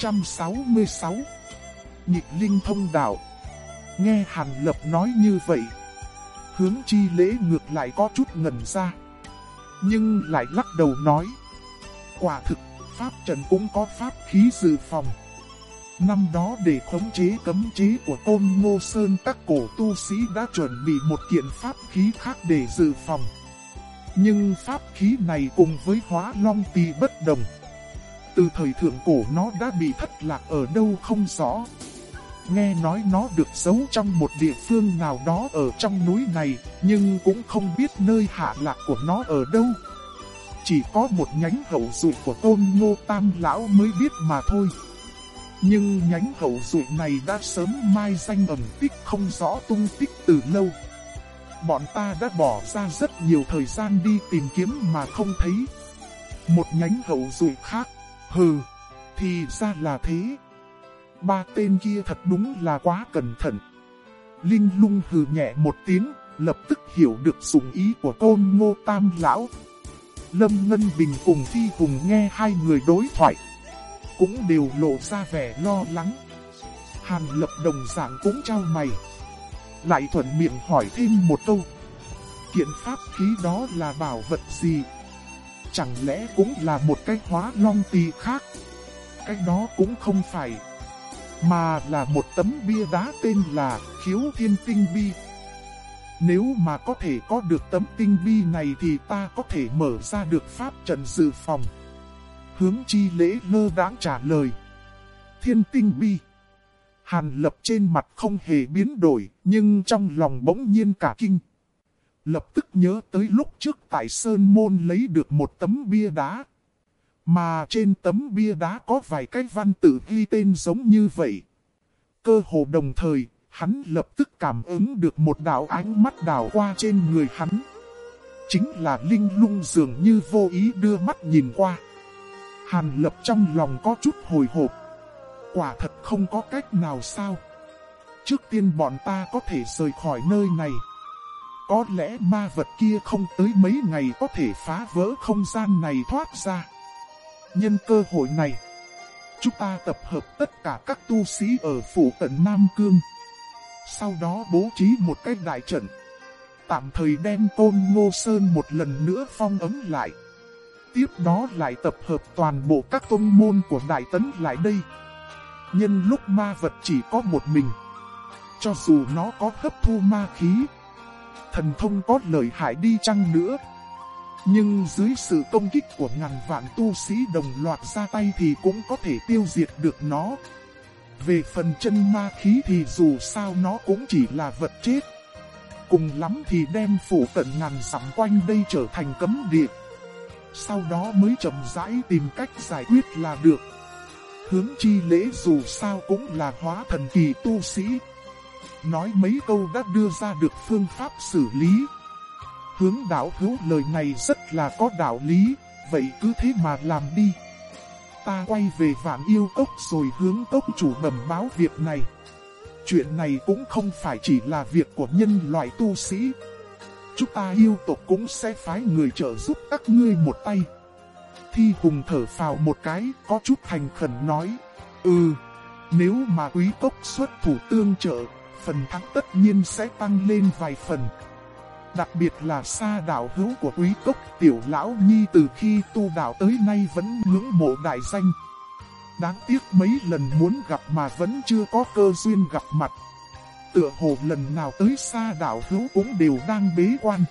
066 Nhịp linh thông đạo Nghe Hàn Lập nói như vậy Hướng chi lễ ngược lại có chút ngần ra Nhưng lại lắc đầu nói Quả thực, Pháp Trần cũng có pháp khí dự phòng Năm đó để khống chế cấm chế của Tôn Ngô Sơn các cổ tu sĩ đã chuẩn bị một kiện pháp khí khác để dự phòng. Nhưng pháp khí này cùng với hóa long tì bất đồng. Từ thời thượng cổ nó đã bị thất lạc ở đâu không rõ. Nghe nói nó được giấu trong một địa phương nào đó ở trong núi này, nhưng cũng không biết nơi hạ lạc của nó ở đâu. Chỉ có một nhánh hậu dụ của tôn ngô tam lão mới biết mà thôi. Nhưng nhánh hậu dụ này đã sớm mai danh ẩn tích không rõ tung tích từ lâu. Bọn ta đã bỏ ra rất nhiều thời gian đi tìm kiếm mà không thấy. Một nhánh hậu dụ khác, hừ, thì ra là thế. Ba tên kia thật đúng là quá cẩn thận. Linh lung hừ nhẹ một tiếng, lập tức hiểu được dụng ý của côn ngô tam lão. Lâm Ngân Bình cùng Phi Hùng nghe hai người đối thoại cũng đều lộ ra vẻ lo lắng. Hàn lập đồng dạng cũng trao mày. Lại thuận miệng hỏi thêm một câu. Kiện pháp khí đó là bảo vật gì? Chẳng lẽ cũng là một cái hóa long tỳ khác? Cái đó cũng không phải. Mà là một tấm bia đá tên là khiếu thiên tinh bi. Nếu mà có thể có được tấm tinh bi này thì ta có thể mở ra được pháp trận dự phòng. Hướng chi lễ lơ đãng trả lời. Thiên tinh bi. Hàn lập trên mặt không hề biến đổi, nhưng trong lòng bỗng nhiên cả kinh. Lập tức nhớ tới lúc trước tại Sơn Môn lấy được một tấm bia đá. Mà trên tấm bia đá có vài cái văn tự ghi tên giống như vậy. Cơ hồ đồng thời, hắn lập tức cảm ứng được một đạo ánh mắt đảo qua trên người hắn. Chính là Linh lung dường như vô ý đưa mắt nhìn qua. Hàn lập trong lòng có chút hồi hộp. Quả thật không có cách nào sao. Trước tiên bọn ta có thể rời khỏi nơi này. Có lẽ ma vật kia không tới mấy ngày có thể phá vỡ không gian này thoát ra. Nhân cơ hội này, chúng ta tập hợp tất cả các tu sĩ ở phủ tận Nam Cương. Sau đó bố trí một cái đại trận. Tạm thời đem Tôn Ngô Sơn một lần nữa phong ấm lại tiếp đó lại tập hợp toàn bộ các tôn môn của Đại Tấn lại đây. Nhân lúc ma vật chỉ có một mình, cho dù nó có hấp thu ma khí, thần thông có lợi hại đi chăng nữa. Nhưng dưới sự công kích của ngàn vạn tu sĩ đồng loạt ra tay thì cũng có thể tiêu diệt được nó. Về phần chân ma khí thì dù sao nó cũng chỉ là vật chết. Cùng lắm thì đem phủ tận ngàn dặm quanh đây trở thành cấm địa sau đó mới chậm rãi tìm cách giải quyết là được. Hướng chi lễ dù sao cũng là hóa thần kỳ tu sĩ. Nói mấy câu đã đưa ra được phương pháp xử lý. Hướng đạo hữu lời này rất là có đạo lý, vậy cứ thế mà làm đi. Ta quay về vạn yêu cốc rồi hướng cốc chủ bẩm báo việc này. Chuyện này cũng không phải chỉ là việc của nhân loại tu sĩ, chúng ta yêu tộc cũng sẽ phái người trợ giúp các ngươi một tay. Thi Hùng thở phào một cái, có chút thành khẩn nói. Ừ, nếu mà quý cốc xuất thủ tương trợ, phần thắng tất nhiên sẽ tăng lên vài phần. Đặc biệt là xa đạo hữu của quý cốc tiểu lão nhi từ khi tu đạo tới nay vẫn ngưỡng mộ đại danh. Đáng tiếc mấy lần muốn gặp mà vẫn chưa có cơ duyên gặp mặt tựa hồ lần nào tới xa đảo hữu cũng đều đang bế quan.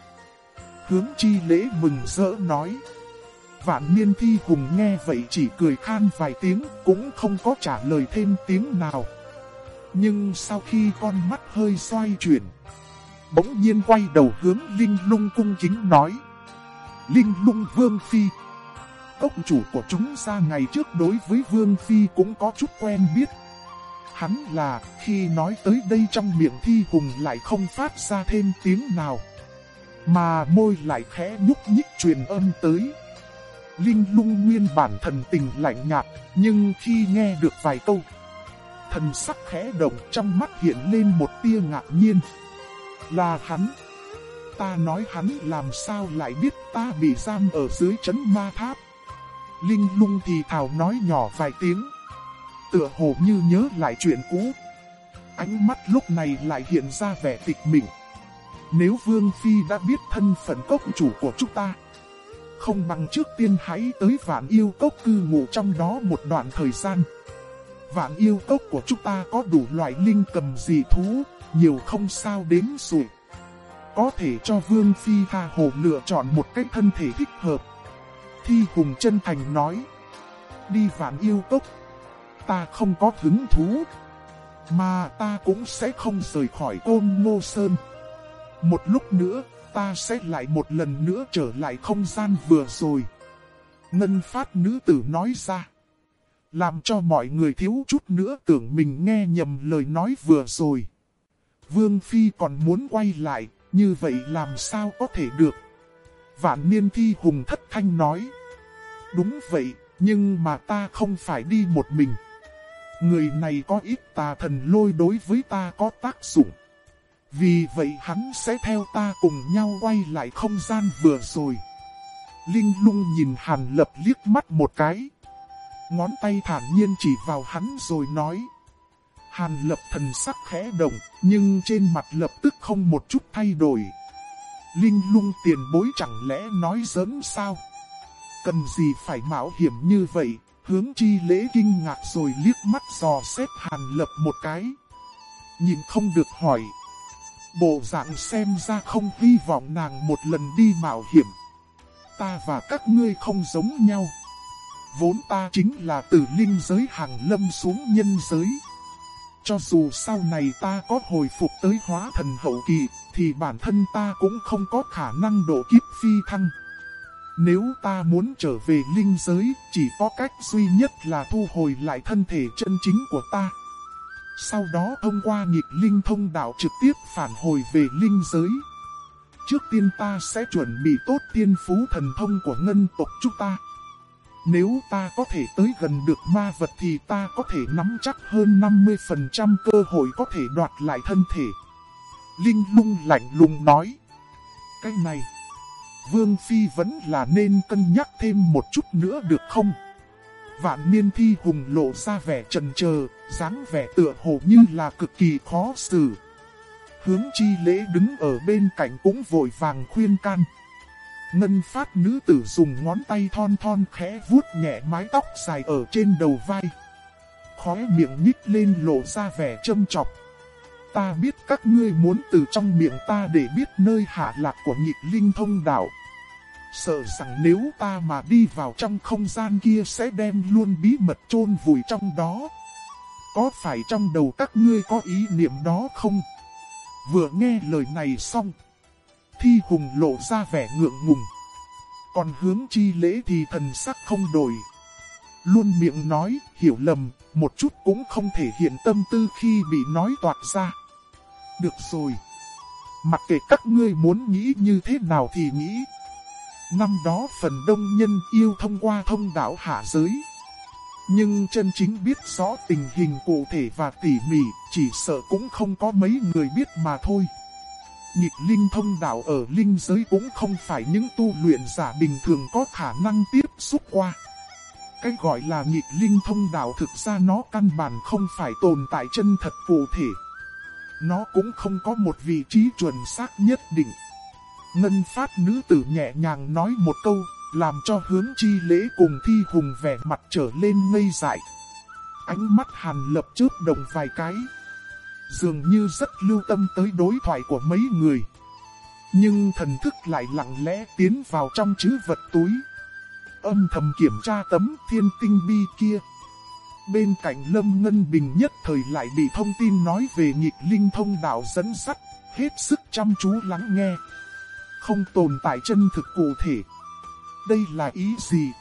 Hướng chi lễ mừng rỡ nói. Vạn niên thi hùng nghe vậy chỉ cười khan vài tiếng cũng không có trả lời thêm tiếng nào. Nhưng sau khi con mắt hơi xoay chuyển, bỗng nhiên quay đầu hướng Linh lung cung chính nói. Linh lung vương phi. Cốc chủ của chúng ra ngày trước đối với vương phi cũng có chút quen biết. Hắn là, khi nói tới đây trong miệng thi hùng lại không phát ra thêm tiếng nào. Mà môi lại khẽ nhúc nhích truyền âm tới. Linh lung nguyên bản thần tình lạnh nhạt, nhưng khi nghe được vài câu, thần sắc khẽ động trong mắt hiện lên một tia ngạc nhiên. Là hắn. Ta nói hắn làm sao lại biết ta bị giam ở dưới chấn ma tháp. Linh lung thì thảo nói nhỏ vài tiếng. tựa hồ như nhớ lại chuyện cũ. Ánh mắt lúc này lại hiện ra vẻ tịch mình. Nếu Vương Phi đã biết thân phận cốc chủ của chúng ta, không bằng trước tiên hãy tới vạn yêu cốc cư ngụ trong đó một đoạn thời gian. Vạn yêu cốc của chúng ta có đủ loại linh cầm dị thú, nhiều không sao đếm rồi. Có thể cho Vương Phi tha hồ lựa chọn một cách thân thể thích hợp. Thi Hùng chân thành nói, đi vạn yêu cốc, ta không có hứng thú, mà ta cũng sẽ không rời khỏi côn ngô sơn. Một lúc nữa, ta sẽ lại một lần nữa trở lại không gian vừa rồi. Ngân phát nữ tử nói ra. Làm cho mọi người thiếu chút nữa tưởng mình nghe nhầm lời nói vừa rồi. Vương Phi còn muốn quay lại, như vậy làm sao có thể được. Vạn niên thi hùng thất thanh nói. Đúng vậy, nhưng mà ta không phải đi một mình. Người này có ít tà thần lôi đối với ta có tác dụng. Vì vậy hắn sẽ theo ta cùng nhau quay lại không gian vừa rồi. Linh lung nhìn Hàn Lập liếc mắt một cái. Ngón tay thản nhiên chỉ vào hắn rồi nói. Hàn Lập thần sắc khẽ động, nhưng trên mặt lập tức không một chút thay đổi. Linh lung tiền bối chẳng lẽ nói giỡn sao? Cần gì phải mạo hiểm như vậy? Hướng chi lễ kinh ngạc rồi liếc mắt dò xét Hàn Lập một cái. Nhìn không được hỏi. Bộ dạng xem ra không hy vọng nàng một lần đi mạo hiểm. Ta và các ngươi không giống nhau. Vốn ta chính là từ linh giới hàng lâm xuống nhân giới. Cho dù sau này ta có hồi phục tới hóa thần hậu kỳ, thì bản thân ta cũng không có khả năng độ kiếp phi thăng. Nếu ta muốn trở về linh giới, chỉ có cách duy nhất là thu hồi lại thân thể chân chính của ta. Sau đó thông qua nghịch linh thông đạo trực tiếp phản hồi về linh giới. Trước tiên ta sẽ chuẩn bị tốt tiên phú thần thông của ngân tộc chúng ta. Nếu ta có thể tới gần được ma vật thì ta có thể nắm chắc hơn 50% cơ hội có thể đoạt lại thân thể. Linh lung lạnh lùng nói. Cái này, Vương Phi vẫn là nên cân nhắc thêm một chút nữa được không? Vạn niên thi hùng lộ ra vẻ trần chờ dáng vẻ tựa hồ như là cực kỳ khó xử. Hướng chi lễ đứng ở bên cạnh cũng vội vàng khuyên can. Ngân phát nữ tử dùng ngón tay thon thon khẽ vuốt nhẹ mái tóc dài ở trên đầu vai. Khóe miệng nhích lên lộ ra vẻ châm chọc. Ta biết các ngươi muốn từ trong miệng ta để biết nơi hạ lạc của nhịp linh thông đạo. Sợ rằng nếu ta mà đi vào trong không gian kia sẽ đem luôn bí mật chôn vùi trong đó. Có phải trong đầu các ngươi có ý niệm đó không? Vừa nghe lời này xong. Thi hùng lộ ra vẻ ngượng ngùng. Còn hướng chi lễ thì thần sắc không đổi. Luôn miệng nói, hiểu lầm, một chút cũng không thể hiện tâm tư khi bị nói toạt ra. Được rồi. Mặc kệ các ngươi muốn nghĩ như thế nào thì nghĩ. Năm đó phần đông nhân yêu thông qua thông đạo hạ giới. Nhưng chân chính biết rõ tình hình cụ thể và tỉ mỉ, chỉ sợ cũng không có mấy người biết mà thôi. Nhịp linh thông đạo ở linh giới cũng không phải những tu luyện giả bình thường có khả năng tiếp xúc qua. Cái gọi là nhịp linh thông đạo thực ra nó căn bản không phải tồn tại chân thật cụ thể. Nó cũng không có một vị trí chuẩn xác nhất định. Ngân phát nữ tử nhẹ nhàng nói một câu, làm cho hướng chi lễ cùng thi hùng vẻ mặt trở lên ngây dại. Ánh mắt hàn lập chớp đồng vài cái. Dường như rất lưu tâm tới đối thoại của mấy người. Nhưng thần thức lại lặng lẽ tiến vào trong chữ vật túi. Âm thầm kiểm tra tấm thiên tinh bi kia. Bên cạnh Lâm Ngân Bình nhất thời lại bị thông tin nói về nhịp linh thông đạo dẫn sắt, hết sức chăm chú lắng nghe. Không tồn tại chân thực cụ thể. Đây là ý gì?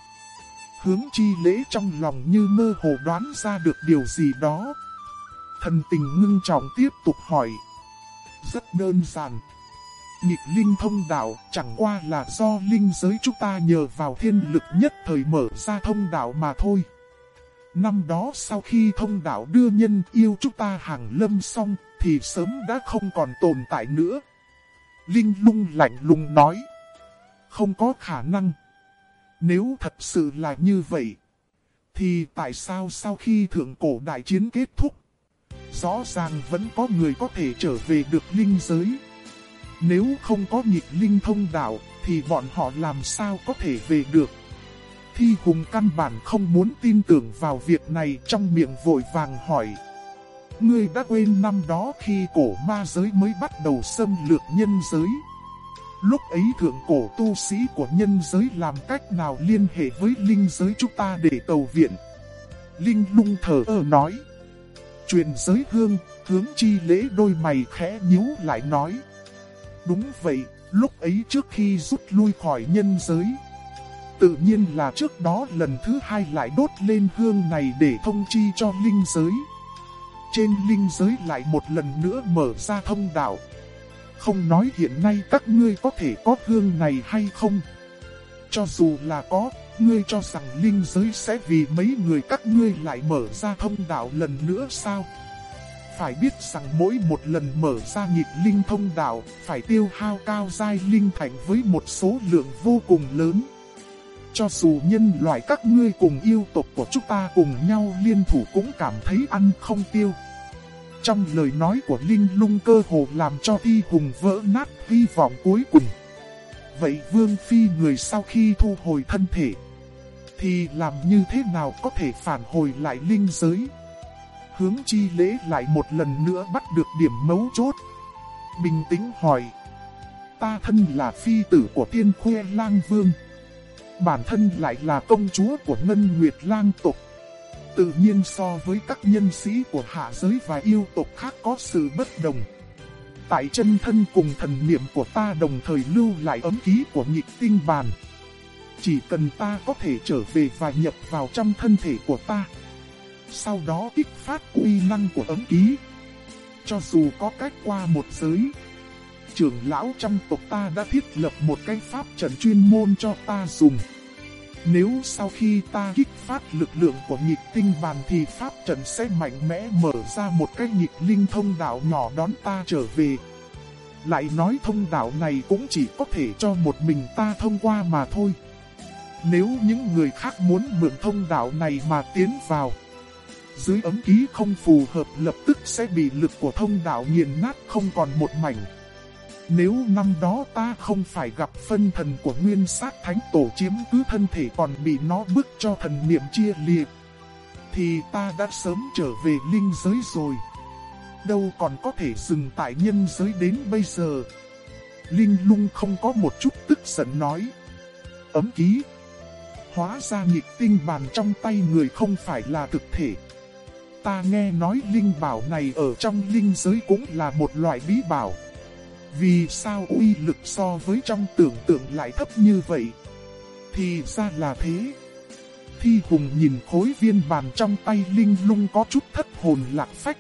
Hướng chi lễ trong lòng như mơ hồ đoán ra được điều gì đó. Thần tình ngưng trọng tiếp tục hỏi. Rất đơn giản. Nghịch linh thông đạo chẳng qua là do linh giới chúng ta nhờ vào thiên lực nhất thời mở ra thông đạo mà thôi. Năm đó sau khi thông đạo đưa nhân yêu chúng ta hàng lâm xong thì sớm đã không còn tồn tại nữa. Linh lung lạnh lùng nói. Không có khả năng. Nếu thật sự là như vậy, Thì tại sao sau khi thượng cổ đại chiến kết thúc, rõ ràng vẫn có người có thể trở về được linh giới. Nếu không có nhịp linh thông đạo, thì bọn họ làm sao có thể về được. Thi Hùng căn bản không muốn tin tưởng vào việc này trong miệng vội vàng hỏi. Ngươi đã quên năm đó khi cổ ma giới mới bắt đầu xâm lược nhân giới. Lúc ấy thượng cổ tu sĩ của nhân giới làm cách nào liên hệ với linh giới chúng ta để cầu viện. Linh lung thở ơ nói. Truyền giới hương, hướng chi lễ đôi mày khẽ nhíu lại nói. Đúng vậy, lúc ấy trước khi rút lui khỏi nhân giới. Tự nhiên là trước đó lần thứ hai lại đốt lên hương này để thông chi cho linh giới. Trên linh giới lại một lần nữa mở ra thông đạo. Không nói hiện nay các ngươi có thể có hương này hay không. Cho dù là có, ngươi cho rằng linh giới sẽ vì mấy người các ngươi lại mở ra thông đạo lần nữa sao? Phải biết rằng mỗi một lần mở ra nhịp linh thông đạo, phải tiêu hao cao dai linh thành với một số lượng vô cùng lớn. Cho dù nhân loại các ngươi cùng yêu tộc của chúng ta cùng nhau liên thủ cũng cảm thấy ăn không tiêu. Trong lời nói của Linh lung cơ hồ làm cho Thi Hùng vỡ nát hy vọng cuối cùng. Vậy Vương Phi người sau khi thu hồi thân thể, thì làm như thế nào có thể phản hồi lại linh giới? Hướng chi lễ lại một lần nữa bắt được điểm mấu chốt. Bình tĩnh hỏi. Ta thân là phi tử của tiên khuê lang vương. Bản thân lại là công chúa của Ngân Nguyệt lang tộc. Tự nhiên so với các nhân sĩ của hạ giới và yêu tộc khác có sự bất đồng. Tại chân thân cùng thần niệm của ta đồng thời lưu lại ấm ký của nhịp tinh bàn. Chỉ cần ta có thể trở về và nhập vào trong thân thể của ta. Sau đó kích phát uy năng của ấm ký. Cho dù có cách qua một giới. Trưởng lão trong tộc ta đã thiết lập một cái pháp trận chuyên môn cho ta dùng. Nếu sau khi ta kích phát lực lượng của nhịp tinh bàn thì pháp trận sẽ mạnh mẽ mở ra một cái nhịp linh thông đạo nhỏ đón ta trở về. Lại nói thông đạo này cũng chỉ có thể cho một mình ta thông qua mà thôi. Nếu những người khác muốn mượn thông đạo này mà tiến vào, dưới ấm ký không phù hợp lập tức sẽ bị lực của thông đạo nghiền nát không còn một mảnh. Nếu năm đó ta không phải gặp phân thần của nguyên sát thánh tổ chiếm cứ thân thể còn bị nó bức cho thần niệm chia liệt, thì ta đã sớm trở về linh giới rồi. Đâu còn có thể dừng tại nhân giới đến bây giờ. Linh lung không có một chút tức giận nói. Ấm ký. Hóa ra nghịch tinh bàn trong tay người không phải là thực thể. Ta nghe nói linh bảo này ở trong linh giới cũng là một loại bí bảo. Vì sao uy lực so với trong tưởng tượng lại thấp như vậy? Thì ra là thế. Thi Hùng nhìn khối viên bàn trong tay Linh lung có chút thất hồn lạc phách.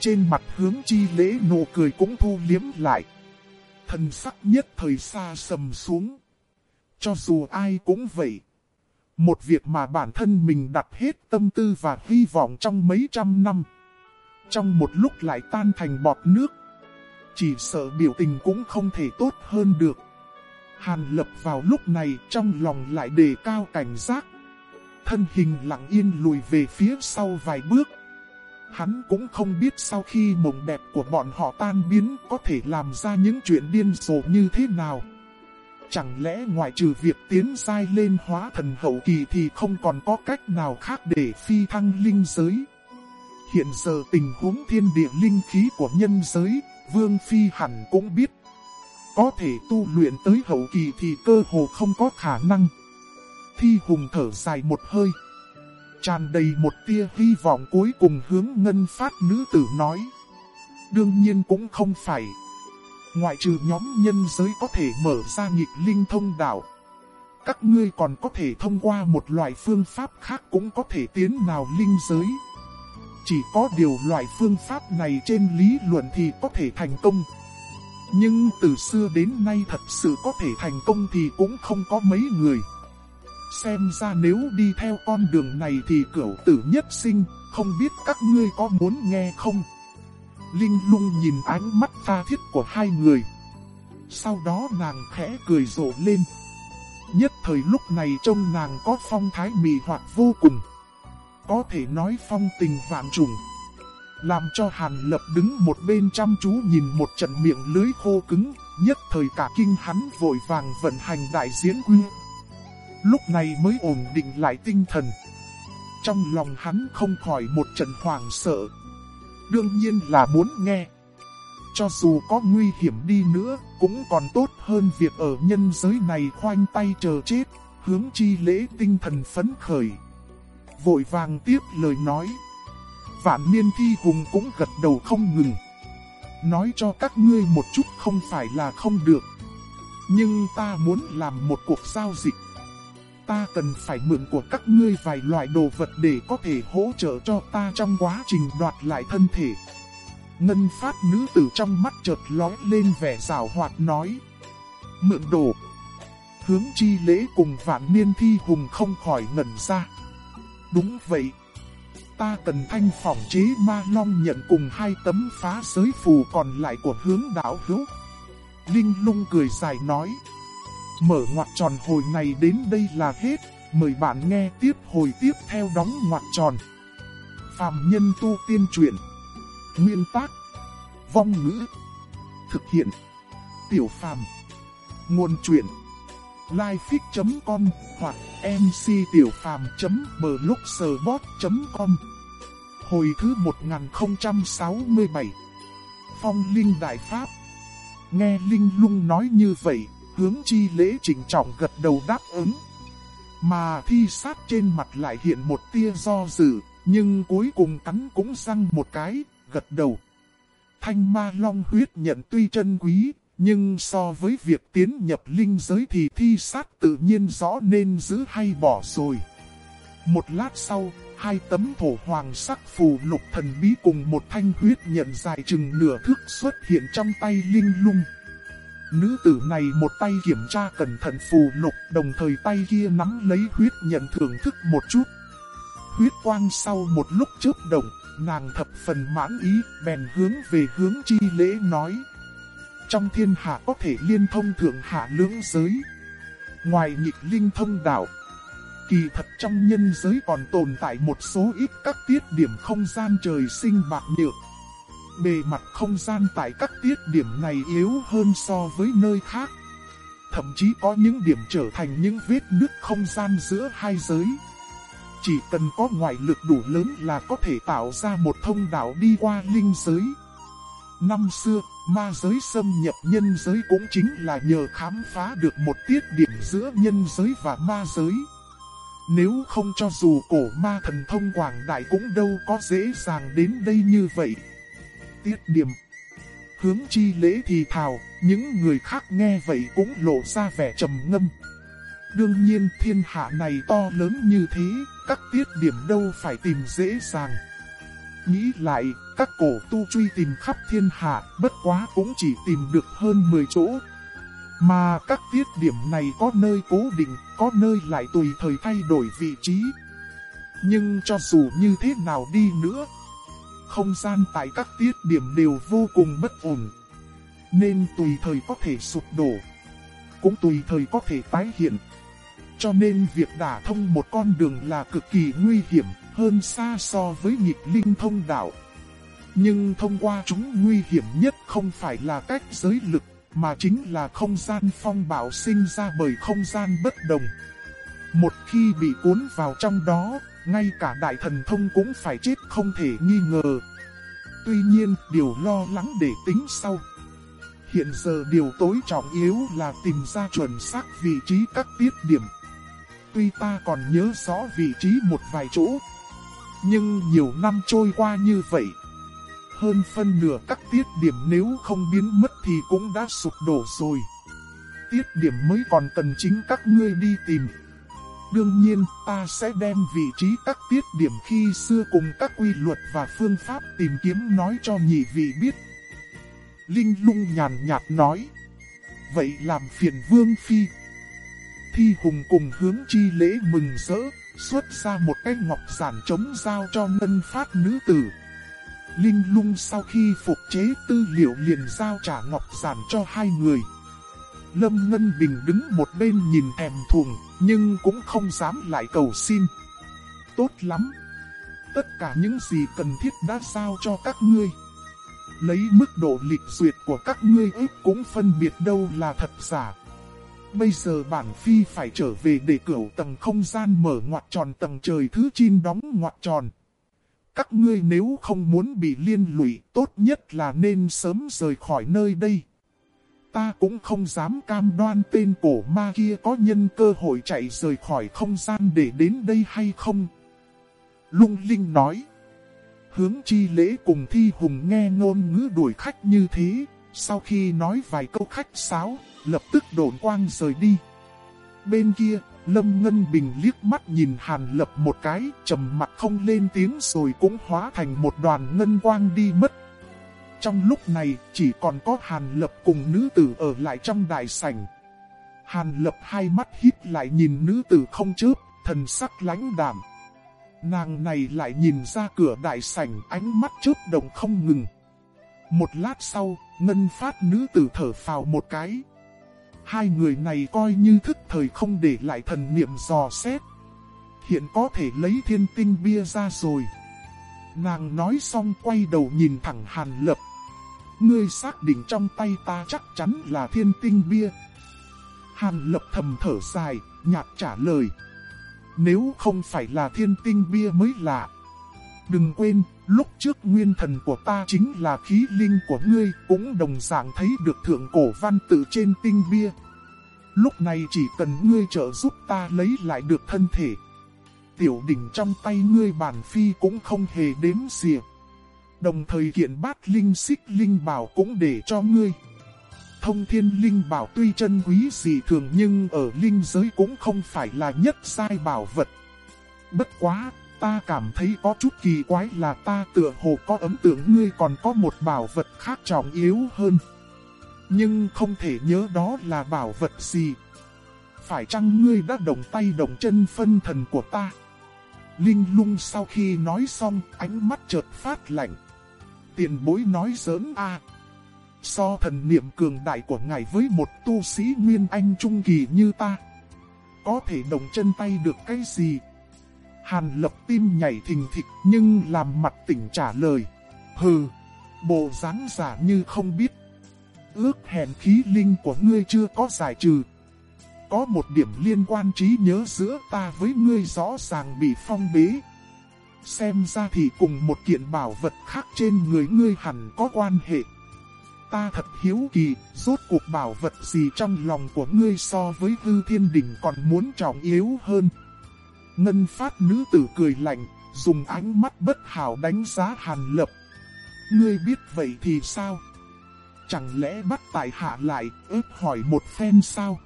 Trên mặt hướng chi lễ nụ cười cũng thu liếm lại. Thần sắc nhất thời xa sầm xuống. Cho dù ai cũng vậy. Một việc mà bản thân mình đặt hết tâm tư và hy vọng trong mấy trăm năm. Trong một lúc lại tan thành bọt nước. Chỉ sợ biểu tình cũng không thể tốt hơn được. Hàn lập vào lúc này trong lòng lại đề cao cảnh giác. Thân hình lặng yên lùi về phía sau vài bước. Hắn cũng không biết sau khi mộng đẹp của bọn họ tan biến có thể làm ra những chuyện điên rồ như thế nào. Chẳng lẽ ngoại trừ việc tiến dai lên hóa thần hậu kỳ thì không còn có cách nào khác để phi thăng linh giới. Hiện giờ tình huống thiên địa linh khí của nhân giới, Vương Phi hẳn cũng biết. Có thể tu luyện tới hậu kỳ thì cơ hồ không có khả năng. Thi Hùng thở dài một hơi. Tràn đầy một tia hy vọng cuối cùng hướng ngân phát nữ tử nói. Đương nhiên cũng không phải. Ngoại trừ nhóm nhân giới có thể mở ra nghịch linh thông đạo. Các ngươi còn có thể thông qua một loại phương pháp khác cũng có thể tiến vào linh giới. Chỉ có điều loại phương pháp này trên lý luận thì có thể thành công. Nhưng từ xưa đến nay thật sự có thể thành công thì cũng không có mấy người. Xem ra nếu đi theo con đường này thì cửu tử nhất sinh, không biết các ngươi có muốn nghe không? Linh lung nhìn ánh mắt tha thiết của hai người. Sau đó nàng khẽ cười rộ lên. Nhất thời lúc này trông nàng có phong thái mì hoạt vô cùng. có thể nói phong tình vạn trùng. Làm cho Hàn Lập đứng một bên chăm chú nhìn một trận miệng lưới khô cứng, nhất thời cả kinh hắn vội vàng vận hành đại diễn quy. Lúc này mới ổn định lại tinh thần. Trong lòng hắn không khỏi một trận hoảng sợ. Đương nhiên là muốn nghe. Cho dù có nguy hiểm đi nữa, cũng còn tốt hơn việc ở nhân giới này khoanh tay chờ chết, hướng chi lễ tinh thần phấn khởi. Vội vàng tiếp lời nói. Vạn niên thi hùng cũng gật đầu không ngừng. Nói cho các ngươi một chút không phải là không được. Nhưng ta muốn làm một cuộc giao dịch. Ta cần phải mượn của các ngươi vài loại đồ vật để có thể hỗ trợ cho ta trong quá trình đoạt lại thân thể. Ngân phát nữ tử trong mắt chợt lói lên vẻ rào hoạt nói. Mượn đồ. Hướng chi lễ cùng vạn niên thi hùng không khỏi ngẩn ra. Đúng vậy. Ta cần thanh phòng chế ma long nhận cùng hai tấm phá giới phù còn lại của hướng đảo hữu. Linh lung cười dài nói. Mở ngoặt tròn hồi này đến đây là hết. Mời bạn nghe tiếp hồi tiếp theo đóng ngoặt tròn. Phạm nhân tu tiên truyện. Nguyên tác. Vong ngữ. Thực hiện. Tiểu phàm. Nguồn truyện. Lifefix.com hoặc mctiểupham.blogspot.com Hồi thứ 1067 Phong Linh Đại Pháp Nghe Linh Lung nói như vậy, hướng chi lễ chỉnh trọng gật đầu đáp ứng. Mà thi sát trên mặt lại hiện một tia do dự, nhưng cuối cùng cắn cũng răng một cái, gật đầu. Thanh ma long huyết nhận tuy chân quý, nhưng so với việc tiến nhập linh giới thì thi sát tự nhiên rõ nên giữ hay bỏ rồi. Một lát sau, hai tấm thổ hoàng sắc phù lục thần bí cùng một thanh huyết nhận dài chừng nửa thước xuất hiện trong tay linh lung. Nữ tử này một tay kiểm tra cẩn thận phù lục, đồng thời tay kia nắm lấy huyết nhận thưởng thức một chút. Huyết quang sau một lúc chớp động, nàng thập phần mãn ý, bèn hướng về hướng chi lễ nói. Trong thiên hạ có thể liên thông thượng hạ lưỡng giới. Ngoài nhịp linh thông đạo, kỳ thật trong nhân giới còn tồn tại một số ít các tiết điểm không gian trời sinh bạc nhược. Bề mặt không gian tại các tiết điểm này yếu hơn so với nơi khác. Thậm chí có những điểm trở thành những vết nứt không gian giữa hai giới. Chỉ cần có ngoại lực đủ lớn là có thể tạo ra một thông đạo đi qua linh giới. Năm xưa, ma giới xâm nhập nhân giới cũng chính là nhờ khám phá được một tiết điểm giữa nhân giới và ma giới. Nếu không cho dù cổ ma thần thông quảng đại cũng đâu có dễ dàng đến đây như vậy. Tiết điểm Hướng chi lễ thì thào, những người khác nghe vậy cũng lộ ra vẻ trầm ngâm. Đương nhiên thiên hạ này to lớn như thế, các tiết điểm đâu phải tìm dễ dàng. Nghĩ lại, các cổ tu truy tìm khắp thiên hạ, bất quá cũng chỉ tìm được hơn 10 chỗ. Mà các tiết điểm này có nơi cố định, có nơi lại tùy thời thay đổi vị trí. Nhưng cho dù như thế nào đi nữa, không gian tại các tiết điểm đều vô cùng bất ổn. Nên tùy thời có thể sụp đổ, cũng tùy thời có thể tái hiện. Cho nên việc đả thông một con đường là cực kỳ nguy hiểm, hơn xa so với nhịp linh thông đạo. Nhưng thông qua chúng nguy hiểm nhất không phải là cách giới lực, mà chính là không gian phong bạo sinh ra bởi không gian bất đồng. Một khi bị cuốn vào trong đó, ngay cả đại thần thông cũng phải chết không thể nghi ngờ. Tuy nhiên, điều lo lắng để tính sau. Hiện giờ điều tối trọng yếu là tìm ra chuẩn xác vị trí các tiết điểm. Tuy ta còn nhớ rõ vị trí một vài chỗ, nhưng nhiều năm trôi qua như vậy, hơn phân nửa các tiết điểm nếu không biến mất thì cũng đã sụp đổ rồi. Tiết điểm mới còn cần chính các ngươi đi tìm. Đương nhiên, ta sẽ đem vị trí các tiết điểm khi xưa cùng các quy luật và phương pháp tìm kiếm nói cho nhị vị biết. Linh lung nhàn nhạt nói. Vậy làm phiền vương phi. Thi hùng cùng hướng chi lễ mừng rỡ, xuất ra một cái ngọc giản chống giao cho ngân phát nữ tử. Linh lung sau khi phục chế tư liệu liền giao trả ngọc giản cho hai người. Lâm Ngân Bình đứng một bên nhìn thèm thuồng, nhưng cũng không dám lại cầu xin. Tốt lắm. Tất cả những gì cần thiết đã giao cho các ngươi. Lấy mức độ lịch duyệt của các ngươi ít cũng phân biệt đâu là thật giả. Bây giờ bản phi phải trở về để cửu tầng không gian mở ngoặt tròn tầng trời thứ chín đóng ngoặt tròn. Các ngươi nếu không muốn bị liên lụy, tốt nhất là nên sớm rời khỏi nơi đây. Ta cũng không dám cam đoan tên cổ ma kia có nhân cơ hội chạy rời khỏi không gian để đến đây hay không. Lung Linh nói. Hướng chi lễ cùng thi hùng nghe ngôn ngữ đuổi khách như thế, sau khi nói vài câu khách sáo, lập tức đồn quang rời đi. Bên kia, Lâm Ngân Bình liếc mắt nhìn Hàn Lập một cái, trầm mặt không lên tiếng rồi cũng hóa thành một đoàn ngân quang đi mất. Trong lúc này, chỉ còn có Hàn Lập cùng nữ tử ở lại trong đại sảnh. Hàn Lập hai mắt hít lại nhìn nữ tử không chớp, thần sắc lãnh đảm. Nàng này lại nhìn ra cửa đại sảnh ánh mắt chớp động không ngừng. Một lát sau, ngân phát nữ tử thở phào một cái. Hai người này coi như thức thời không để lại thần niệm dò xét. Hiện có thể lấy thiên tinh bia ra rồi. Nàng nói xong quay đầu nhìn thẳng Hàn Lập. Ngươi xác định trong tay ta chắc chắn là thiên tinh bia. Hàn Lập thầm thở dài, nhạt trả lời. Nếu không phải là thiên tinh bia mới lạ. Đừng quên, lúc trước nguyên thần của ta chính là khí linh của ngươi, cũng đồng dạng thấy được thượng cổ văn tự trên tinh bia. Lúc này chỉ cần ngươi trợ giúp ta lấy lại được thân thể. Tiểu đỉnh trong tay ngươi bản phi cũng không hề đếm xỉa. Đồng thời kiện bát linh xích linh bảo cũng để cho ngươi. Thông thiên linh bảo tuy chân quý gì thường nhưng ở linh giới cũng không phải là nhất sai bảo vật. Bất quá, ta cảm thấy có chút kỳ quái là ta tựa hồ có ấm tưởng ngươi còn có một bảo vật khác trọng yếu hơn. Nhưng không thể nhớ đó là bảo vật gì. Phải chăng ngươi đã đồng tay đồng chân phân thần của ta? Linh lung sau khi nói xong, ánh mắt chợt phát lạnh. Tiền bối nói giỡn a So thần niệm cường đại của ngài với một tu sĩ Nguyên Anh Trung Kỳ như ta. Có thể đồng chân tay được cái gì? Hàn lập tim nhảy thình thịch nhưng làm mặt tỉnh trả lời. Hừ, bộ dáng giả như không biết. Ước hẹn khí linh của ngươi chưa có giải trừ. Có một điểm liên quan trí nhớ giữa ta với ngươi rõ ràng bị phong bế. Xem ra thì cùng một kiện bảo vật khác trên người ngươi hẳn có quan hệ. Ta thật hiếu kỳ, rốt cuộc bảo vật gì trong lòng của ngươi so với hư thiên đỉnh còn muốn trọng yếu hơn. Ngân phát nữ tử cười lạnh, dùng ánh mắt bất hảo đánh giá hàn lập. Ngươi biết vậy thì sao? Chẳng lẽ bắt tại hạ lại, ép hỏi một phen sao?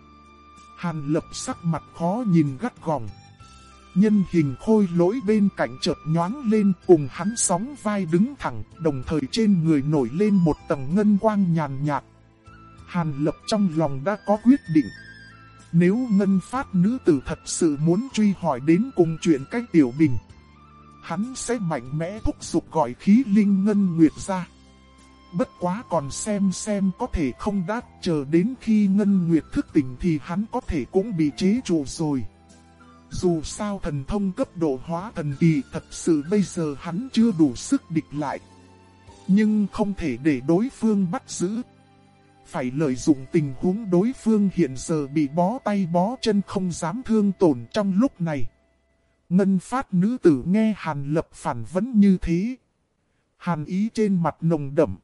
Hàn lập sắc mặt khó nhìn gắt gỏng. Nhân hình khôi lỗi bên cạnh chợt nhoáng lên cùng hắn sóng vai đứng thẳng, đồng thời trên người nổi lên một tầng ngân quang nhàn nhạt. Hàn lập trong lòng đã có quyết định. Nếu ngân phát nữ tử thật sự muốn truy hỏi đến cùng chuyện cách tiểu bình, hắn sẽ mạnh mẽ thúc giục gọi khí linh ngân nguyệt ra. Bất quá còn xem xem có thể không đát chờ đến khi ngân nguyệt thức tỉnh thì hắn có thể cũng bị chế trụ rồi. Dù sao thần thông cấp độ hóa thần kỳ thật sự bây giờ hắn chưa đủ sức địch lại. Nhưng không thể để đối phương bắt giữ. Phải lợi dụng tình huống đối phương hiện giờ bị bó tay bó chân không dám thương tổn trong lúc này. Ngân phát nữ tử nghe Hàn lập phản vấn như thế. Hàn ý trên mặt nồng đậm.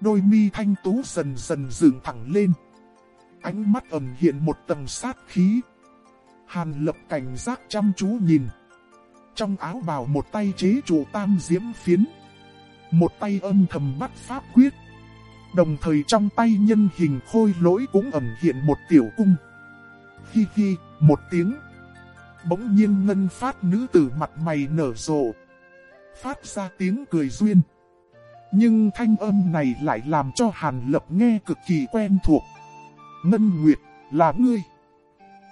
Đôi mi thanh tú dần dần dựng thẳng lên. Ánh mắt ẩn hiện một tầng sát khí. Hàn lập cảnh giác chăm chú nhìn. Trong áo bào một tay chế trụ tam diễm phiến. Một tay âm thầm bắt pháp quyết. Đồng thời trong tay nhân hình khôi lỗi cũng ẩn hiện một tiểu cung. Hi hi, một tiếng. Bỗng nhiên ngân phát nữ tử mặt mày nở rộ. Phát ra tiếng cười duyên. Nhưng thanh âm này lại làm cho Hàn Lập nghe cực kỳ quen thuộc. Ngân Nguyệt, là ngươi.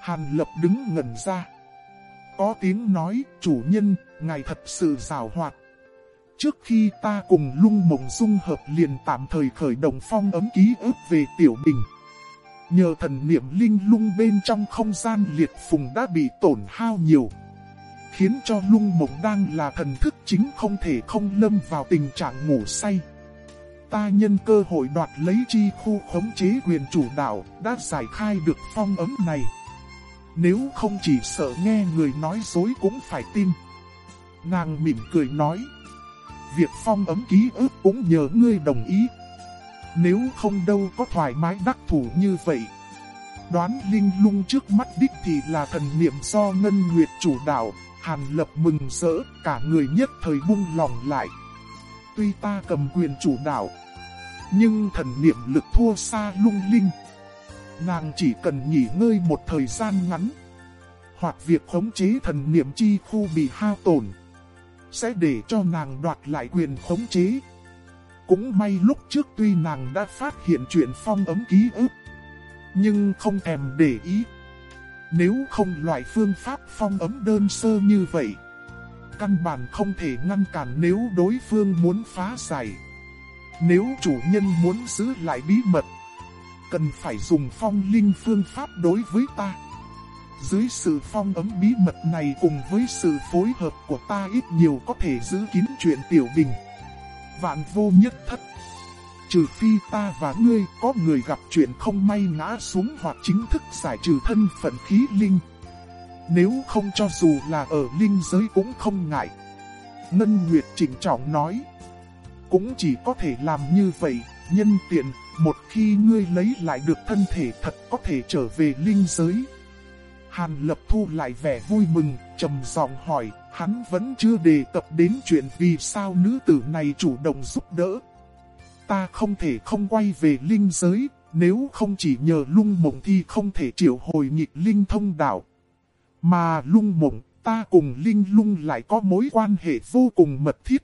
Hàn Lập đứng ngẩn ra. Có tiếng nói, chủ nhân, ngài thật sự rào hoạt. Trước khi ta cùng lung mộng dung hợp liền tạm thời khởi động phong ấm ký ức về Tiểu Bình. Nhờ thần niệm linh lung bên trong không gian liệt phùng đã bị tổn hao nhiều. khiến cho lung mộng đang là thần thức chính không thể không lâm vào tình trạng ngủ say. Ta nhân cơ hội đoạt lấy chi khu khống chế quyền chủ đạo, đã giải khai được phong ấm này. Nếu không chỉ sợ nghe người nói dối cũng phải tin. Nàng mỉm cười nói. Việc phong ấm ký ức cũng nhờ ngươi đồng ý. Nếu không đâu có thoải mái đắc thủ như vậy. Đoán linh lung trước mắt đích thì là thần niệm do Ngân Nguyệt chủ đạo, Hàn Lập mừng rỡ, cả người nhất thời buông lòng lại. Tuy ta cầm quyền chủ đạo, nhưng thần niệm lực thua xa lung linh. Nàng chỉ cần nghỉ ngơi một thời gian ngắn, hoặc việc khống chế thần niệm chi khu bị hao tổn, sẽ để cho nàng đoạt lại quyền khống chế. Cũng may lúc trước tuy nàng đã phát hiện chuyện phong ấm ký ức, nhưng không thèm để ý. Nếu không loại phương pháp phong ấm đơn sơ như vậy, căn bản không thể ngăn cản nếu đối phương muốn phá giải. Nếu chủ nhân muốn giữ lại bí mật, cần phải dùng phong linh phương pháp đối với ta. Dưới sự phong ấm bí mật này cùng với sự phối hợp của ta ít nhiều có thể giữ kín chuyện tiểu bình Vạn vô nhất thất. Trừ phi ta và ngươi có người gặp chuyện không may ngã xuống hoặc chính thức giải trừ thân phận khí linh. Nếu không cho dù là ở linh giới cũng không ngại. Ngân Nguyệt chỉnh trọng nói. Cũng chỉ có thể làm như vậy, nhân tiện, một khi ngươi lấy lại được thân thể thật có thể trở về linh giới. Hàn Lập Thu lại vẻ vui mừng, trầm giọng hỏi, hắn vẫn chưa đề cập đến chuyện vì sao nữ tử này chủ động giúp đỡ. Ta không thể không quay về linh giới, nếu không chỉ nhờ lung mộng thì không thể triệu hồi nghịch linh thông đạo. Mà lung mộng, ta cùng linh lung lại có mối quan hệ vô cùng mật thiết.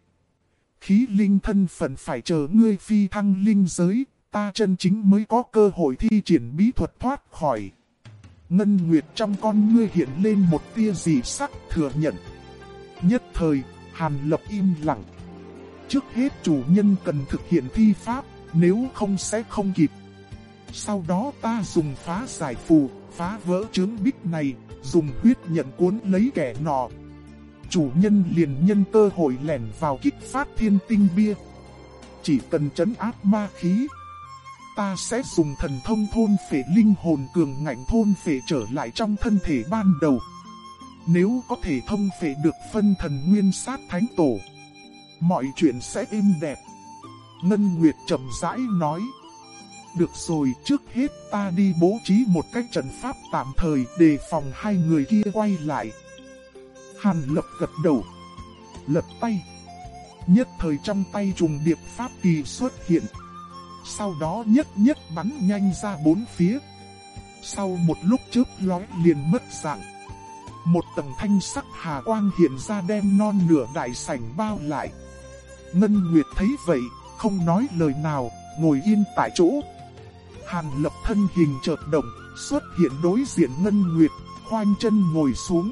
Khí linh thân phận phải chờ ngươi phi thăng linh giới, ta chân chính mới có cơ hội thi triển bí thuật thoát khỏi. Ngân Nguyệt trong con ngươi hiện lên một tia dị sắc thừa nhận. Nhất thời, Hàn Lập im lặng. Trước hết chủ nhân cần thực hiện thi pháp, nếu không sẽ không kịp. Sau đó ta dùng phá giải phù, phá vỡ chướng bích này, dùng huyết nhận cuốn lấy kẻ nọ. Chủ nhân liền nhân cơ hội lẻn vào kích phát thiên tinh bia. Chỉ cần chấn áp ma khí, ta sẽ dùng thần thông thôn phệ linh hồn cường ngạnh thôn phệ trở lại trong thân thể ban đầu. Nếu có thể thông phệ được phân thần nguyên sát thánh tổ, mọi chuyện sẽ êm đẹp. Ngân Nguyệt chậm rãi nói. Được rồi, trước hết ta đi bố trí một cách trận pháp tạm thời để phòng hai người kia quay lại. Hàn lập gật đầu, lật tay. Nhất thời trong tay trùng điệp pháp kỳ xuất hiện. Sau đó nhất nhất bắn nhanh ra bốn phía. Sau một lúc chớp lóe liền mất dạng. Một tầng thanh sắc hà quang hiện ra đem non nửa đại sảnh bao lại. Ngân Nguyệt thấy vậy, không nói lời nào, ngồi yên tại chỗ. Hàn lập thân hình chợt động, xuất hiện đối diện Ngân Nguyệt, khoanh chân ngồi xuống.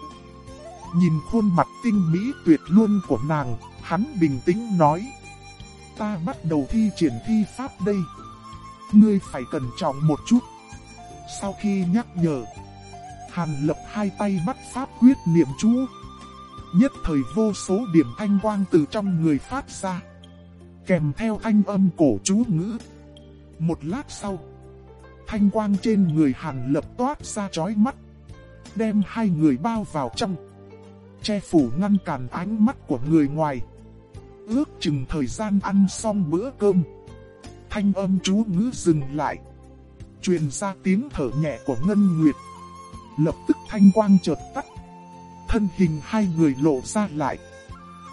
Nhìn khuôn mặt tinh mỹ tuyệt luôn của nàng, hắn bình tĩnh nói ta bắt đầu thi triển thi pháp đây. Ngươi phải cẩn trọng một chút. Sau khi nhắc nhở, Hàn lập hai tay bắt pháp quyết niệm chú. Nhất thời vô số điểm thanh quang từ trong người phát ra. Kèm theo thanh âm cổ chú ngữ. Một lát sau, thanh quang trên người Hàn lập toát ra chói mắt. Đem hai người bao vào trong. Che phủ ngăn cản ánh mắt của người ngoài ước chừng thời gian ăn xong bữa cơm. Thanh âm chú ngữ dừng lại. Truyền ra tiếng thở nhẹ của Ngân Nguyệt. Lập tức thanh quang chợt tắt. Thân hình hai người lộ ra lại.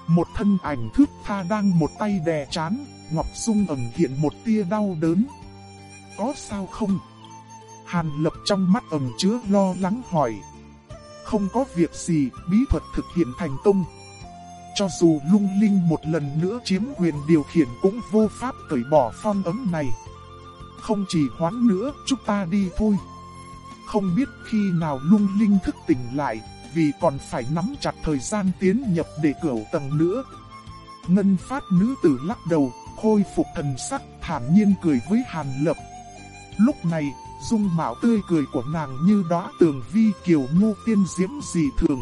Một thân ảnh thước tha đang một tay đè chán, Ngọc Dung ẩn hiện một tia đau đớn. Có sao không? Hàn lập trong mắt ẩm chứa lo lắng hỏi. Không có việc gì, bí thuật thực hiện thành công. Cho dù lung linh một lần nữa chiếm quyền điều khiển cũng vô pháp cởi bỏ phong ấm này. Không chỉ hoán nữa, chúng ta đi thôi. Không biết khi nào lung linh thức tỉnh lại, vì còn phải nắm chặt thời gian tiến nhập để cửu tầng nữa. Ngân phát nữ tử lắc đầu, khôi phục thần sắc, thản nhiên cười với Hàn Lập. Lúc này, dung mạo tươi cười của nàng như đóa tường vi kiều ngu tiên diễm dị thường.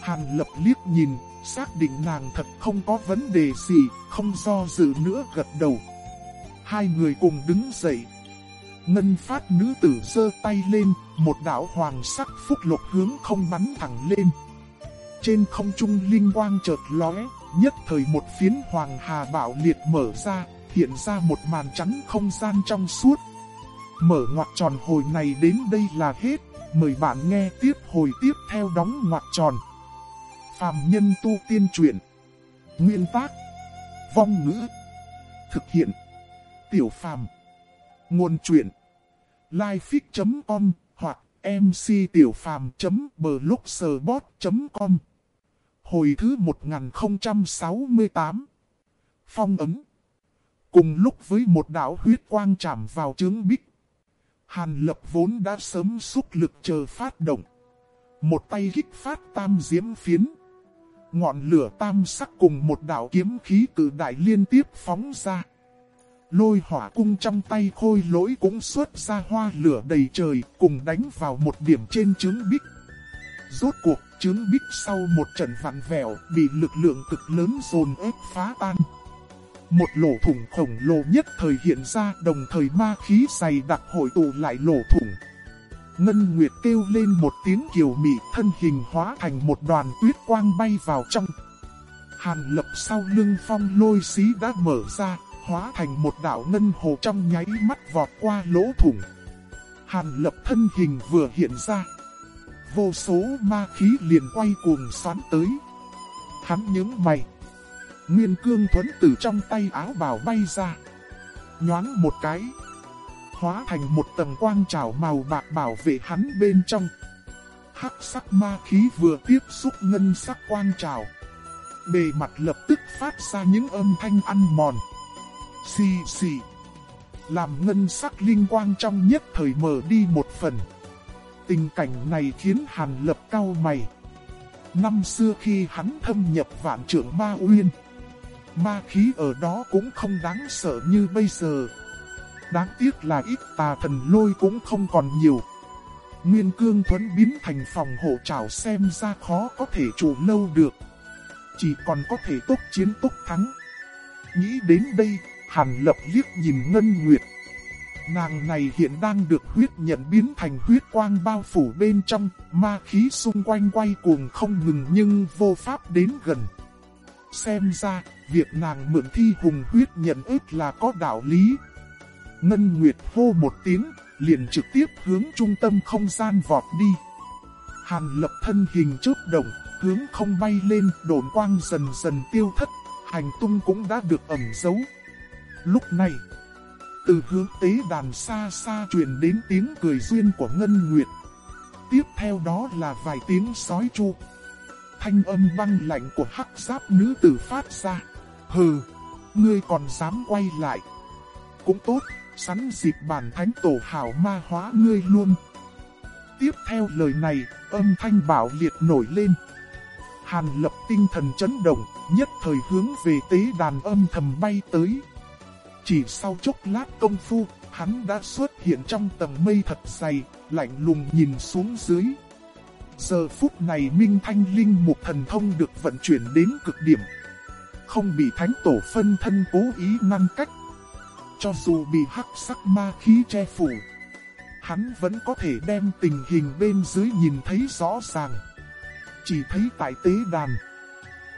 Hàn lập liếc nhìn, xác định nàng thật không có vấn đề gì, không do dự nữa gật đầu. Hai người cùng đứng dậy. Ngân phát nữ tử giơ tay lên, một đạo hoàng sắc phúc lục hướng không bắn thẳng lên. Trên không trung linh quang chợt lóe, nhất thời một phiến hoàng hà bảo liệt mở ra, hiện ra một màn trắng không gian trong suốt. Mở ngoặc tròn hồi này đến đây là hết, mời bạn nghe tiếp hồi tiếp theo đóng ngoặc tròn. Phạm nhân tu tiên truyện. Nguyên tác. Vong ngữ. Thực hiện. Tiểu phàm. Nguồn truyện. Lifefix.com hoặc mctiểupham.blogspot.com Hồi thứ 1068 Phong ấm Cùng lúc với một đạo huyết quang chạm vào trướng bích Hàn lập vốn đã sớm xúc lực chờ phát động Một tay kích phát tam diễm phiến Ngọn lửa tam sắc cùng một đạo kiếm khí cử đại liên tiếp phóng ra Lôi hỏa cung trong tay khôi lỗi cũng xuất ra hoa lửa đầy trời cùng đánh vào một điểm trên trứng bích. Rốt cuộc, trứng bích sau một trận vặn vẹo bị lực lượng cực lớn dồn ép phá tan. Một lỗ thủng khổng lồ nhất thời hiện ra đồng thời ma khí dày đặc hội tụ lại lỗ thủng. Ngân Nguyệt kêu lên một tiếng kiều mị thân hình hóa thành một đoàn tuyết quang bay vào trong. Hàn lập sau lưng phong lôi xí đã mở ra, hóa thành một đạo ngân hồ trong nháy mắt vọt qua lỗ thủng. Hàn lập thân hình vừa hiện ra. Vô số ma khí liền quay cuồng xoắn tới. Hắn nhớ mày. Nguyên cương thuẫn từ trong tay áo bào bay ra. Nhoáng một cái. Hóa thành một tầng quang trào màu bạc bảo vệ hắn bên trong. Hắc sắc ma khí vừa tiếp xúc ngân sắc quang trào. Bề mặt lập tức phát ra những âm thanh ăn mòn. Xì xì. Làm ngân sắc linh quang trong nhất thời mở đi một phần. Tình cảnh này khiến Hàn Lập cao mày. Năm xưa khi hắn thâm nhập vạn trưởng ma uyên. Ma khí ở đó cũng không đáng sợ như bây giờ. Đáng tiếc là ít tà thần lôi cũng không còn nhiều. Nguyên cương thuẫn biến thành phòng hộ trảo xem ra khó có thể trụ lâu được. Chỉ còn có thể tốt chiến tốt thắng. Nghĩ đến đây, Hàn lập liếc nhìn Ngân Nguyệt. Nàng này hiện đang được huyết nhận biến thành huyết quang bao phủ bên trong, ma khí xung quanh quay cuồng không ngừng nhưng vô pháp đến gần. Xem ra, việc nàng mượn thi hùng huyết nhận ích là có đạo lý. Ngân Nguyệt hô một tiếng, liền trực tiếp hướng trung tâm không gian vọt đi. Hàn lập thân hình chớp động, hướng không bay lên, đồn quang dần dần tiêu thất, hành tung cũng đã được ẩn giấu. Lúc này, từ hướng tế đàn xa xa truyền đến tiếng cười duyên của Ngân Nguyệt. Tiếp theo đó là vài tiếng sói chu. Thanh âm băng lạnh của hắc giáp nữ tử phát ra. Hừ, ngươi còn dám quay lại. Cũng tốt, sắn dịp bản thánh tổ hảo ma hóa ngươi luôn. Tiếp theo lời này, âm thanh bảo liệt nổi lên. Hàn lập tinh thần chấn động, nhất thời hướng về tế đàn âm thầm bay tới. Chỉ sau chốc lát công phu, hắn đã xuất hiện trong tầng mây thật dày, lạnh lùng nhìn xuống dưới. Giờ phút này Minh Thanh Linh một Thần Thông được vận chuyển đến cực điểm. Không bị thánh tổ phân thân cố ý ngăn cách. Cho dù bị hắc sắc ma khí che phủ, hắn vẫn có thể đem tình hình bên dưới nhìn thấy rõ ràng. Chỉ thấy tại tế đàn,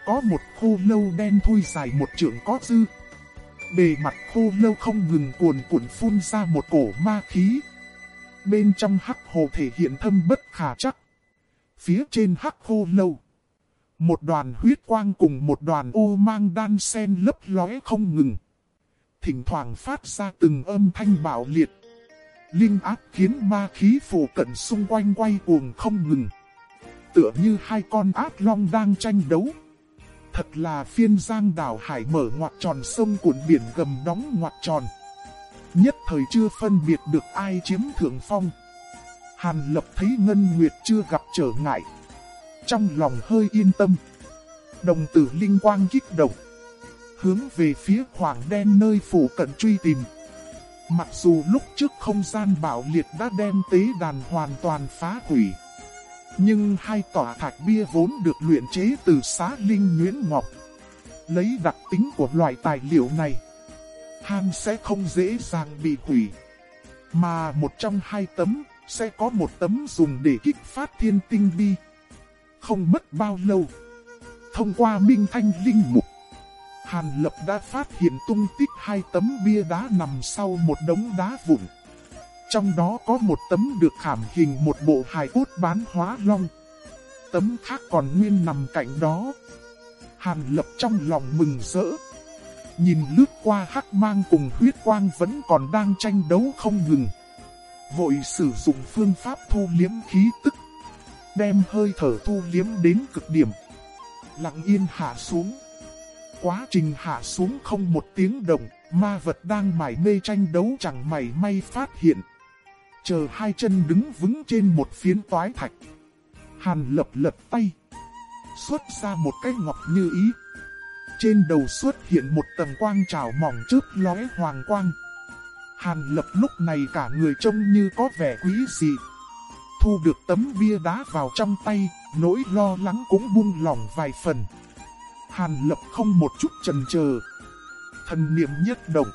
có một khô lâu đen thui dài một trượng có dư. Bề mặt khô lâu không ngừng cuồn cuộn phun ra một cổ ma khí. Bên trong hắc hồ thể hiện thâm bất khả chắc. Phía trên hắc khô lâu. Một đoàn huyết quang cùng một đoàn ô mang đan sen lấp lóe không ngừng. Thỉnh thoảng phát ra từng âm thanh bạo liệt. Linh áp khiến ma khí phủ cận xung quanh quay cuồng không ngừng. Tựa như hai con ác long đang tranh đấu. Thật là phiên giang đảo hải mở ngoặt tròn sông cuộn biển gầm đóng ngoặt tròn. Nhất thời chưa phân biệt được ai chiếm thượng phong. Hàn lập thấy Ngân Nguyệt chưa gặp trở ngại. Trong lòng hơi yên tâm. Đồng tử linh quang kích động. Hướng về phía khoảng đen nơi phủ cận truy tìm. Mặc dù lúc trước không gian bạo liệt đã đem tế đàn hoàn toàn phá hủy. Nhưng hai tòa thạch bia vốn được luyện chế từ xá linh nhuyễn ngọc. Lấy đặc tính của loại tài liệu này, hang sẽ không dễ dàng bị hủy. Mà một trong hai tấm, sẽ có một tấm dùng để kích phát thiên tinh bi. Không mất bao lâu. Thông qua minh thanh linh mục, Hàn Lập đã phát hiện tung tích hai tấm bia đá nằm sau một đống đá vụn. Trong đó có một tấm được khảm hình một bộ hài cốt bán hóa long. Tấm khác còn nguyên nằm cạnh đó. Hàn Lập trong lòng mừng rỡ. Nhìn lướt qua hắc mang cùng huyết quang vẫn còn đang tranh đấu không ngừng. Vội sử dụng phương pháp thu liếm khí tức. Đem hơi thở thu liếm đến cực điểm. Lặng yên hạ xuống. Quá trình hạ xuống không một tiếng động, ma vật đang mải mê tranh đấu chẳng mảy may phát hiện. Chờ hai chân đứng vững trên một phiến toái thạch. Hàn lập lật tay. Xuất ra một cái ngọc như ý. Trên đầu xuất hiện một tầng quang trào mỏng trước lóe hoàng quang. Hàn lập lúc này cả người trông như có vẻ quý dị. Thu được tấm bia đá vào trong tay, nỗi lo lắng cũng buông lỏng vài phần. Hàn lập không một chút chần chờ. Thần niệm nhất động.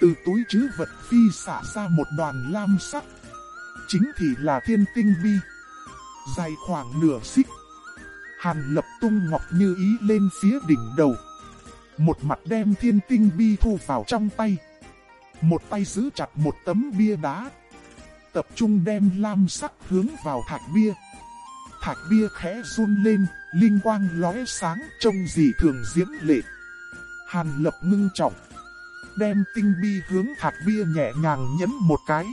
Từ túi chứ vật phi xả ra một đoàn lam sắc. Chính thì là thiên tinh bi. Dài khoảng nửa xích. Hàn lập tung ngọc như ý lên phía đỉnh đầu. Một mặt đem thiên tinh bi thu vào trong tay. Một tay giữ chặt một tấm bia đá. Tập trung đem lam sắc hướng vào thạch bia. Thạch bia khẽ run lên, linh quang lóe sáng trông gì thường diễm lệ. Hàn lập ngưng trọng, đem tinh bi hướng thạch bia nhẹ nhàng nhấn một cái.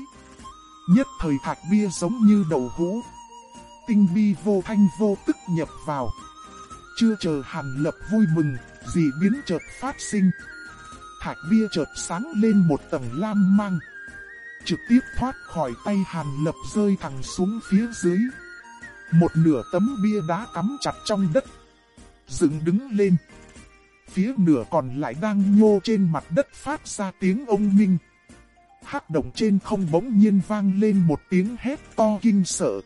Nhất thời thạch bia giống như đầu hũ. Tinh bi vô thanh vô tức nhập vào. Chưa chờ hàn lập vui mừng, gì biến chợt phát sinh. Thạch bia chợt sáng lên một tầng lam mang. Trực tiếp thoát khỏi tay hàn lập rơi thẳng xuống phía dưới. Một nửa tấm bia đá cắm chặt trong đất. Dựng đứng lên. Phía nửa còn lại đang nhô trên mặt đất phát ra tiếng ông minh. Hắc động trên không bỗng nhiên vang lên một tiếng hét to kinh sợ.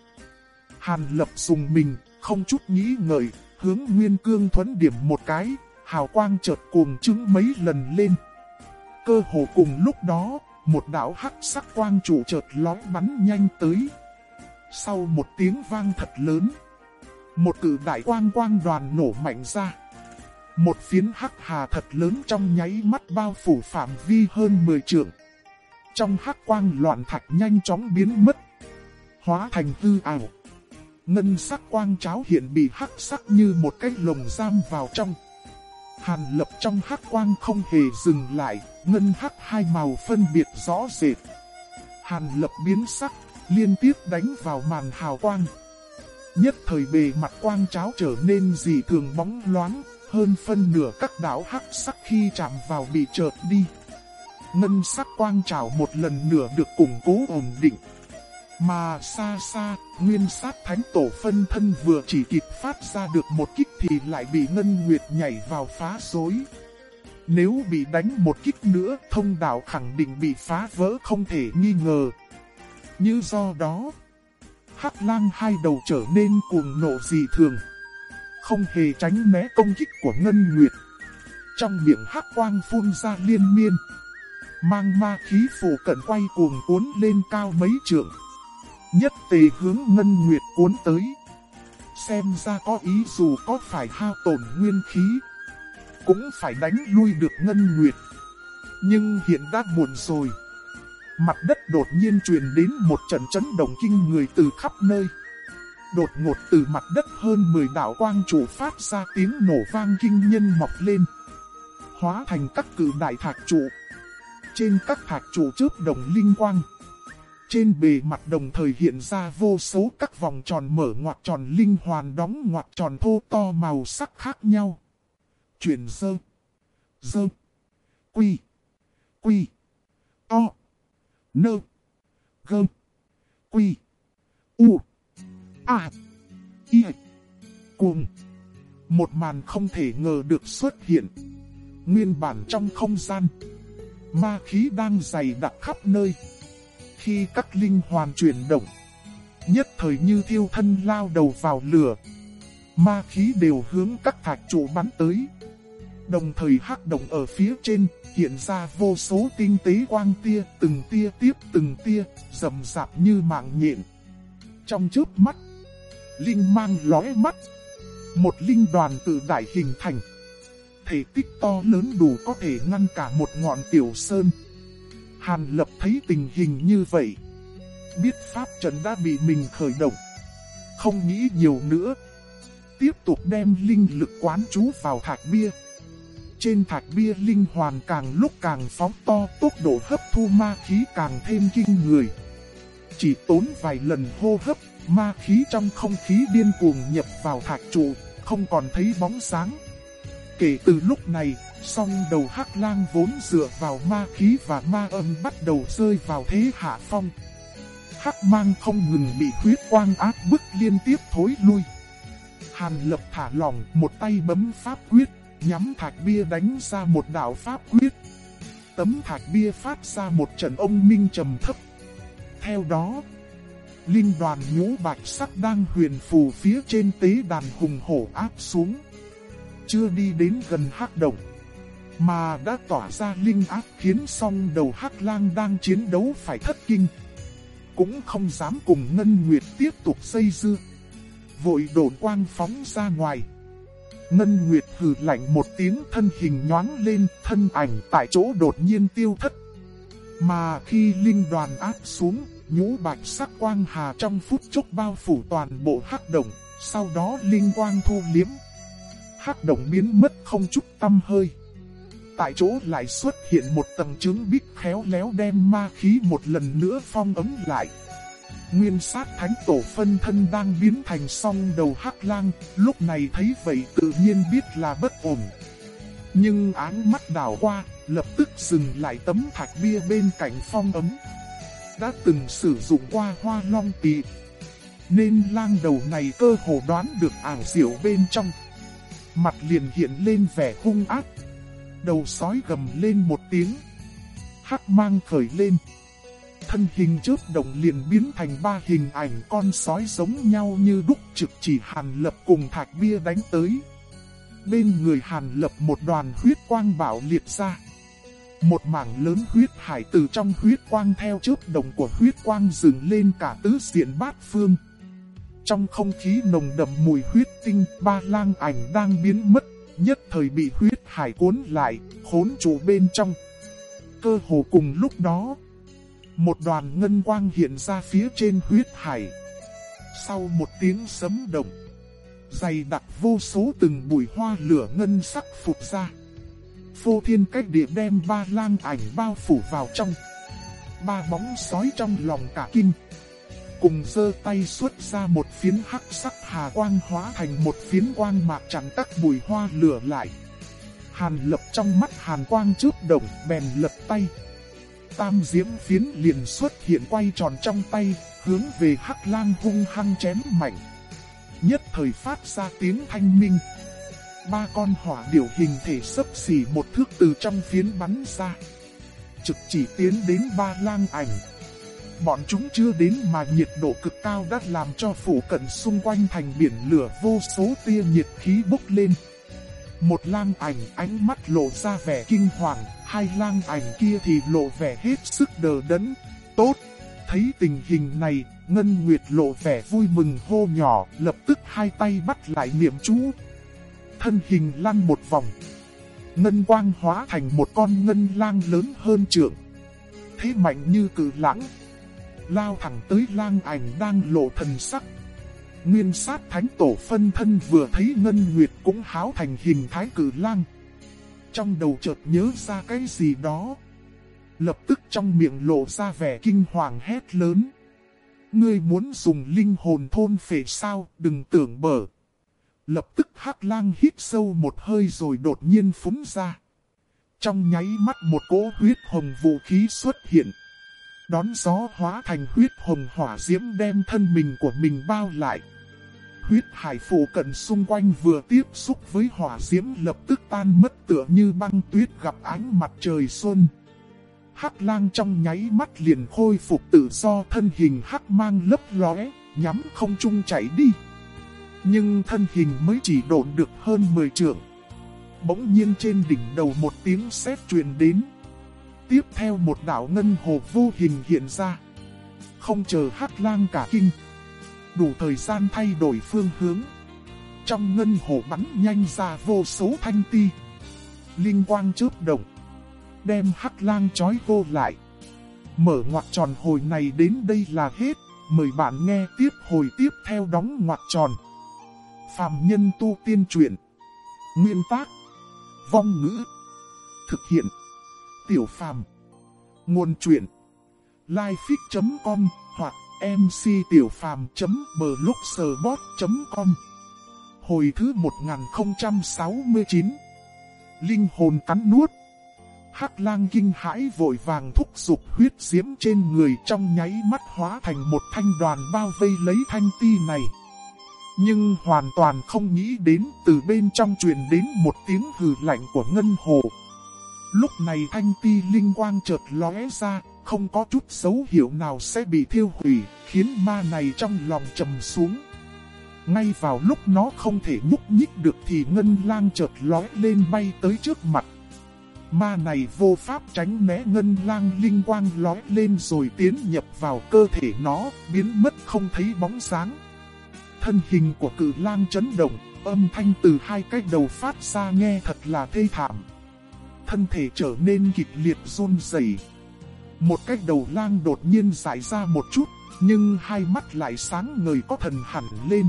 Hàn lập dùng mình, không chút nghĩ ngợi, hướng Nguyên Cương thuấn điểm một cái, hào quang chợt cuồng trứng mấy lần lên. Cơ hồ cùng lúc đó, một đạo hắc sắc quang trụ chợt lói bắn nhanh tới. Sau một tiếng vang thật lớn, một cử đại quang quang đoàn nổ mạnh ra. Một phiến hắc hà thật lớn trong nháy mắt bao phủ phạm vi hơn 10 trượng. Trong hắc quang loạn thạch nhanh chóng biến mất, hóa thành hư ảo. Ngân sắc quang cháo hiện bị hắc sắc như một cái lồng giam vào trong. Hàn lập trong hắc quang không hề dừng lại, ngân hắc hai màu phân biệt rõ rệt. Hàn lập biến sắc, liên tiếp đánh vào màn hào quang. Nhất thời bề mặt quang cháo trở nên dị thường bóng loáng, hơn phân nửa các đảo hắc sắc khi chạm vào bị chợt đi. Ngân sắc quang trào một lần nữa được củng cố ổn định. Mà xa xa, nguyên sát thánh tổ phân thân vừa chỉ kịp phát ra được một kích thì lại bị Ngân Nguyệt nhảy vào phá rối. Nếu bị đánh một kích nữa, thông đạo khẳng định bị phá vỡ không thể nghi ngờ. Như do đó, Hắc lang hai đầu trở nên cuồng nộ dị thường. Không hề tránh né công kích của Ngân Nguyệt. Trong miệng hắc quang phun ra liên miên. Mang ma khí phủ cận quay cuồng cuốn lên cao mấy trượng. Nhất tề hướng Ngân Nguyệt cuốn tới. Xem ra có ý dù có phải hao tổn nguyên khí. Cũng phải đánh lui được Ngân Nguyệt. Nhưng hiện đã muộn rồi. Mặt đất đột nhiên truyền đến một trận chấn động kinh người từ khắp nơi. Đột ngột từ mặt đất hơn 10 đảo quang trụ phát ra tiếng nổ vang kinh nhân mọc lên. Hóa thành các cử đại thạch trụ. Trên các thạc trụ chớp đồng linh quang. Trên bề mặt đồng thời hiện ra vô số các vòng tròn mở ngoặt tròn linh hoàn đóng ngoặt tròn thô to màu sắc khác nhau. Chuyển sơ. Dơ. Quy. Quy. To. Nơ. Gơ. Quy. U. À. Y. Cuồng. Một màn không thể ngờ được xuất hiện. Nguyên bản trong không gian. Ma khí đang dày đặc khắp nơi. Khi các linh hoàn chuyển động. nhất thời như thiêu thân lao đầu vào lửa. Ma khí đều hướng các thạch trụ bắn tới. Đồng thời hắc động ở phía trên, hiện ra vô số tinh tế quang tia, từng tia tiếp từng tia, rầm rạp như mạng nhện. Trong chớp mắt, linh mang lóe mắt, một linh đoàn tự đại hình thành. Thể tích to lớn đủ có thể ngăn cả một ngọn tiểu sơn. Hàn lập thấy tình hình như vậy. Biết pháp trận đã bị mình khởi động. Không nghĩ nhiều nữa. Tiếp tục đem linh lực quán trú vào thạch bia. Trên thạch bia linh hoàn càng lúc càng phóng to, tốc độ hấp thu ma khí càng thêm kinh người. Chỉ tốn vài lần hô hấp, ma khí trong không khí điên cuồng nhập vào thạch trụ, không còn thấy bóng sáng. Kể từ lúc này, song đầu hắc lang vốn dựa vào ma khí và ma âm bắt đầu rơi vào thế hạ phong. Hắc mang không ngừng bị huyết quang áp bức liên tiếp thối lui. Hàn lập thả lỏng một tay bấm pháp quyết, nhắm thạch bia đánh ra một đạo pháp quyết. Tấm thạch bia phát ra một trận ông minh trầm thấp. Theo đó, linh đoàn nhũ bạch sắc đang huyền phù phía trên tế đàn hùng hổ áp xuống. Chưa đi đến gần hắc động, mà đã tỏa ra linh áp khiến song đầu hắc lang đang chiến đấu phải thất kinh. Cũng không dám cùng Ngân Nguyệt tiếp tục xây dưa. Vội đồn quang phóng ra ngoài. Ngân Nguyệt hừ lạnh một tiếng thân hình nhoáng lên, thân ảnh tại chỗ đột nhiên tiêu thất. Mà khi linh đoàn áp xuống, nhũ bạch sắc quang hà trong phút chốc bao phủ toàn bộ hắc động, sau đó linh quang thu liếm. Hắc động biến mất không chút tâm hơi. Tại chỗ lại xuất hiện một tầng chứng bích khéo léo đem ma khí một lần nữa phong ấm lại. Nguyên sát thánh tổ phân thân đang biến thành song đầu hắc lang, lúc này thấy vậy tự nhiên biết là bất ổn. Nhưng áng mắt đảo qua, lập tức dừng lại tấm thạch bia bên cạnh phong ấm. Đã từng sử dụng qua hoa long tỳ. Nên lang đầu này cơ hồ đoán được ảo diệu bên trong. Mặt liền hiện lên vẻ hung ác. Đầu sói gầm lên một tiếng. Hắc mang khởi lên thân hình chớp động liền biến thành ba hình ảnh con sói giống nhau như đúc trực chỉ Hàn Lập cùng thạch bia đánh tới. Bên người Hàn Lập một đoàn huyết quang bảo liệt ra. Một mảng lớn huyết hải từ trong huyết quang theo chớp đồng của huyết quang dừng lên cả tứ diện bát phương. Trong không khí nồng đậm mùi huyết tinh, ba lang ảnh đang biến mất, nhất thời bị huyết hải cuốn lại, khốn trụ bên trong. Cơ hồ cùng lúc đó, một đoàn ngân quang hiện ra phía trên huyết hải. Sau một tiếng sấm động, dày đặc vô số từng bụi hoa lửa ngân sắc phục ra. Phô thiên cách địa đem ba lang ảnh bao phủ vào trong. Ba bóng sói trong lòng cả kinh. Cùng giơ tay xuất ra một phiến hắc sắc hà quang hóa thành một phiến quang mạc chắn các bụi hoa lửa lại. Hàn lập trong mắt hàn quang trước đồng bèn lật tay tam diễm phiến liền xuất hiện quay tròn trong tay, hướng về hắc lang hung hăng chém mạnh. Nhất thời phát ra tiếng thanh minh. Ba con hỏa điểu hình thể sấp xỉ một thước từ trong phiến bắn ra. Trực chỉ tiến đến ba lang ảnh. Bọn chúng chưa đến mà nhiệt độ cực cao đã làm cho phủ cận xung quanh thành biển lửa vô số tia nhiệt khí bốc lên. Một lang ảnh ánh mắt lộ ra vẻ kinh hoàng, hai lang ảnh kia thì lộ vẻ hết sức đờ đẫn. Tốt! Thấy tình hình này, Ngân Nguyệt lộ vẻ vui mừng hô nhỏ, lập tức hai tay bắt lại niệm chú. Thân hình lăn một vòng. Ngân quang hóa thành một con ngân lang lớn hơn trượng. Thế mạnh như cử lãng. Lao thẳng tới lang ảnh đang lộ thần sắc. Nguyên sát thánh tổ phân thân vừa thấy Ngân Nguyệt cũng háo thành hình thái cử lang. Trong đầu chợt nhớ ra cái gì đó. Lập tức trong miệng lộ ra vẻ kinh hoàng hét lớn. Ngươi muốn dùng linh hồn thôn phệ sao, đừng tưởng bở. Lập tức hắc lang hít sâu một hơi rồi đột nhiên phúng ra. Trong nháy mắt một cỗ huyết hồng vũ khí xuất hiện. Đón gió hóa thành huyết hồng hỏa diễm đem thân mình của mình bao lại. Huyết hải phủ cận xung quanh vừa tiếp xúc với hỏa diễm lập tức tan mất tựa như băng tuyết gặp ánh mặt trời xuân. Hắc lang trong nháy mắt liền khôi phục tự do thân hình hắc mang lấp lóe, nhắm không trung chạy đi. Nhưng thân hình mới chỉ độn được hơn 10 trượng. Bỗng nhiên trên đỉnh đầu một tiếng sét truyền đến. Tiếp theo một đạo ngân hồ vô hình hiện ra. Không chờ hắc lang cả kinh. Đủ thời gian thay đổi phương hướng. Trong ngân hồ bắn nhanh ra vô số thanh ti. Linh quang chớp động. Đem hắc lang chói vô lại. Mở ngoặc tròn hồi này đến đây là hết. Mời bạn nghe tiếp hồi tiếp theo đóng ngoặc tròn. Phạm nhân tu tiên truyện. Nguyên tác. Vong ngữ. Thực hiện. Tiểu phàm. Nguồn truyện. Lifefix.com hoặc mctiểupham.blogspot.com Hồi thứ 1069 Linh hồn cắn nuốt Hắc lang kinh hãi vội vàng thúc dục huyết diễm trên người trong nháy mắt hóa thành một thanh đoàn bao vây lấy thanh ti này. Nhưng hoàn toàn không nghĩ đến từ bên trong truyền đến một tiếng hừ lạnh của ngân hồ. Lúc này thanh ti linh quang chợt lóe ra, không có chút dấu hiệu nào sẽ bị thiêu hủy, khiến ma này trong lòng trầm xuống. Ngay vào lúc nó không thể nhúc nhích được thì ngân lang chợt lói lên bay tới trước mặt. Ma này vô pháp tránh né ngân lang linh quang lói lên rồi tiến nhập vào cơ thể nó, biến mất không thấy bóng sáng. Thân hình của cử lang chấn động, âm thanh từ hai cái đầu phát ra nghe thật là thê thảm. Thân thể trở nên kịch liệt run rẩy. Một cái đầu lang đột nhiên giải ra một chút, nhưng hai mắt lại sáng ngời có thần hẳn lên.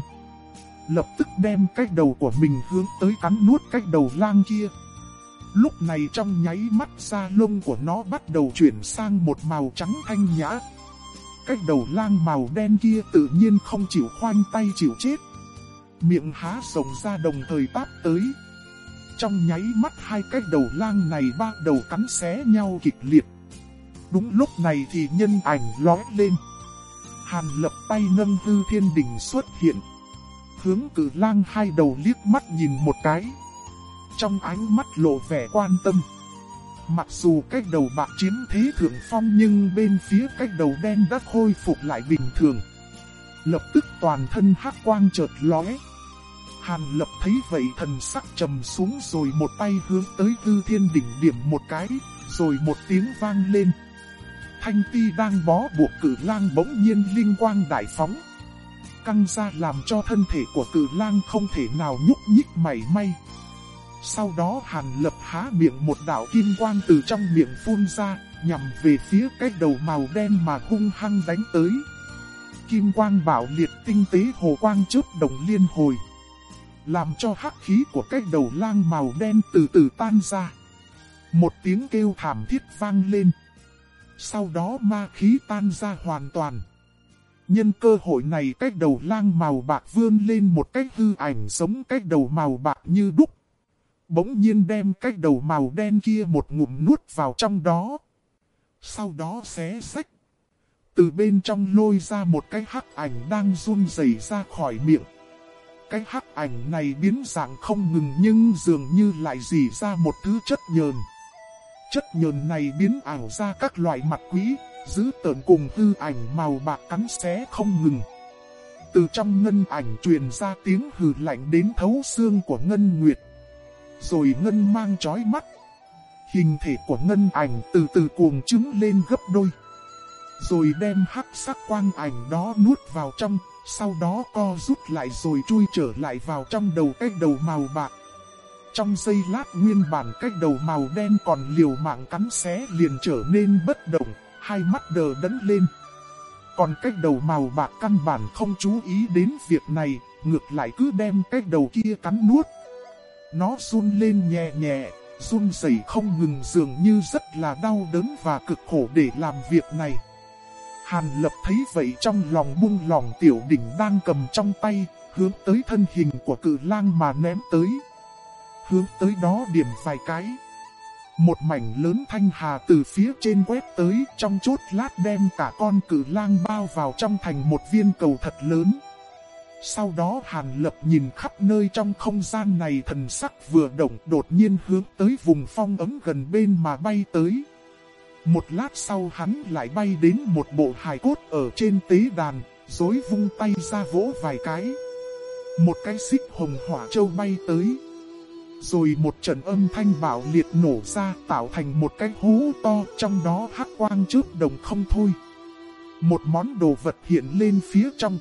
Lập tức đem cái đầu của mình hướng tới cắn nuốt cái đầu lang kia. Lúc này trong nháy mắt da lông của nó bắt đầu chuyển sang một màu trắng thanh nhã. Cái đầu lang màu đen kia tự nhiên không chịu khoanh tay chịu chết. Miệng há rộng ra đồng thời táp tới. Trong nháy mắt hai cái đầu lang này ba đầu cắn xé nhau kịch liệt. Đúng lúc này thì nhân ảnh lóe lên. Hàn lập tay nâng hư thiên đỉnh xuất hiện. Hướng cử lang hai đầu liếc mắt nhìn một cái. Trong ánh mắt lộ vẻ quan tâm. Mặc dù cách đầu bạc chiếm thế thượng phong nhưng bên phía cách đầu đen đã khôi phục lại bình thường. Lập tức toàn thân hắc quang chợt lóe. Hàn lập thấy vậy thần sắc trầm xuống rồi một tay hướng tới hư thiên đỉnh điểm một cái, rồi một tiếng vang lên. Thanh ti đang bó buộc cử lang bỗng nhiên linh quang đại phóng. Căng ra làm cho thân thể của cử lang không thể nào nhúc nhích mảy may. Sau đó hàn lập há miệng một đạo kim quang từ trong miệng phun ra, nhằm về phía cái đầu màu đen mà hung hăng đánh tới. Kim quang bảo liệt tinh tế hồ quang chớp đồng liên hồi. Làm cho hắc khí của cái đầu lang màu đen từ từ tan ra. Một tiếng kêu thảm thiết vang lên. Sau đó ma khí tan ra hoàn toàn. Nhân cơ hội này cái đầu lang màu bạc vươn lên một cái hư ảnh giống cái đầu màu bạc như đúc. Bỗng nhiên đem cái đầu màu đen kia một ngụm nuốt vào trong đó. Sau đó xé sách. Từ bên trong lôi ra một cái hắc ảnh đang run rẩy ra khỏi miệng. Cái hắc ảnh này biến dạng không ngừng nhưng dường như lại dì ra một thứ chất nhờn. Chất nhờn này biến ảo ra các loại mặt quý, giữ tợn cùng hư ảnh màu bạc cắn xé không ngừng. Từ trong ngân ảnh truyền ra tiếng hừ lạnh đến thấu xương của Ngân Nguyệt. Rồi Ngân mang chói mắt. Hình thể của Ngân ảnh từ từ cuồng trứng lên gấp đôi. Rồi đem hắc sắc quang ảnh đó nuốt vào trong, sau đó co rút lại rồi chui trở lại vào trong đầu cái đầu màu bạc. Trong giây lát nguyên bản cái đầu màu đen còn liều mạng cắn xé liền trở nên bất động, hai mắt đờ đẫn lên. Còn cái đầu màu bạc căn bản không chú ý đến việc này, ngược lại cứ đem cái đầu kia cắn nuốt. Nó run lên nhẹ nhẹ, run rẩy không ngừng dường như rất là đau đớn và cực khổ để làm việc này. Hàn lập thấy vậy trong lòng buông lòng tiểu đỉnh đang cầm trong tay, hướng tới thân hình của cự lang mà ném tới. Hướng tới đó điểm vài cái. Một mảnh lớn thanh hà từ phía trên quét tới trong chốt lát đem cả con cử lang bao vào trong thành một viên cầu thật lớn. Sau đó Hàn Lập nhìn khắp nơi trong không gian này thần sắc vừa động đột nhiên hướng tới vùng phong ấm gần bên mà bay tới. Một lát sau hắn lại bay đến một bộ hài cốt ở trên tế đàn, Dối vung tay ra vỗ vài cái. Một cái xích hồng hỏa châu bay tới. Rồi một trận âm thanh bảo liệt nổ ra tạo thành một cái hố to trong đó hắc quang trước đồng không thôi. Một món đồ vật hiện lên phía trong.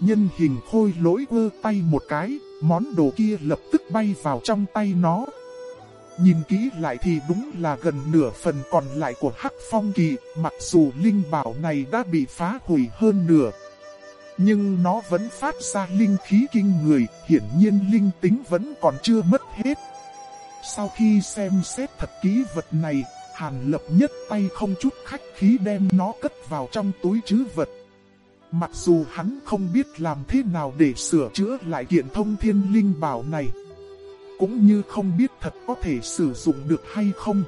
Nhân hình khôi lỗi vơ tay một cái, món đồ kia lập tức bay vào trong tay nó. Nhìn kỹ lại thì đúng là gần nửa phần còn lại của Hắc Phong Kỳ, mặc dù linh bảo này đã bị phá hủy hơn nửa. Nhưng nó vẫn phát ra linh khí kinh người, hiển nhiên linh tính vẫn còn chưa mất hết. Sau khi xem xét thật kỹ vật này, Hàn Lập nhất tay không chút khách khí đem nó cất vào trong túi chứ vật. Mặc dù hắn không biết làm thế nào để sửa chữa lại kiện thông thiên linh bảo này. Cũng như không biết thật có thể sử dụng được hay không.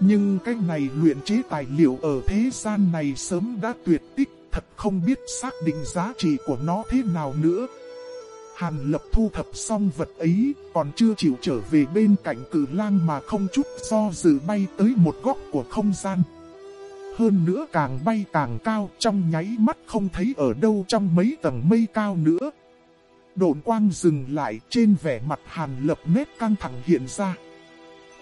Nhưng cái này luyện chế tài liệu ở thế gian này sớm đã tuyệt tích, thật không biết xác định giá trị của nó thế nào nữa. Hàn lập thu thập xong vật ấy, còn chưa chịu trở về bên cạnh cử lang mà không chút do dự bay tới một góc của không gian. Hơn nữa càng bay càng cao trong nháy mắt không thấy ở đâu trong mấy tầng mây cao nữa. Độn quang dừng lại trên vẻ mặt hàn lập nét căng thẳng hiện ra.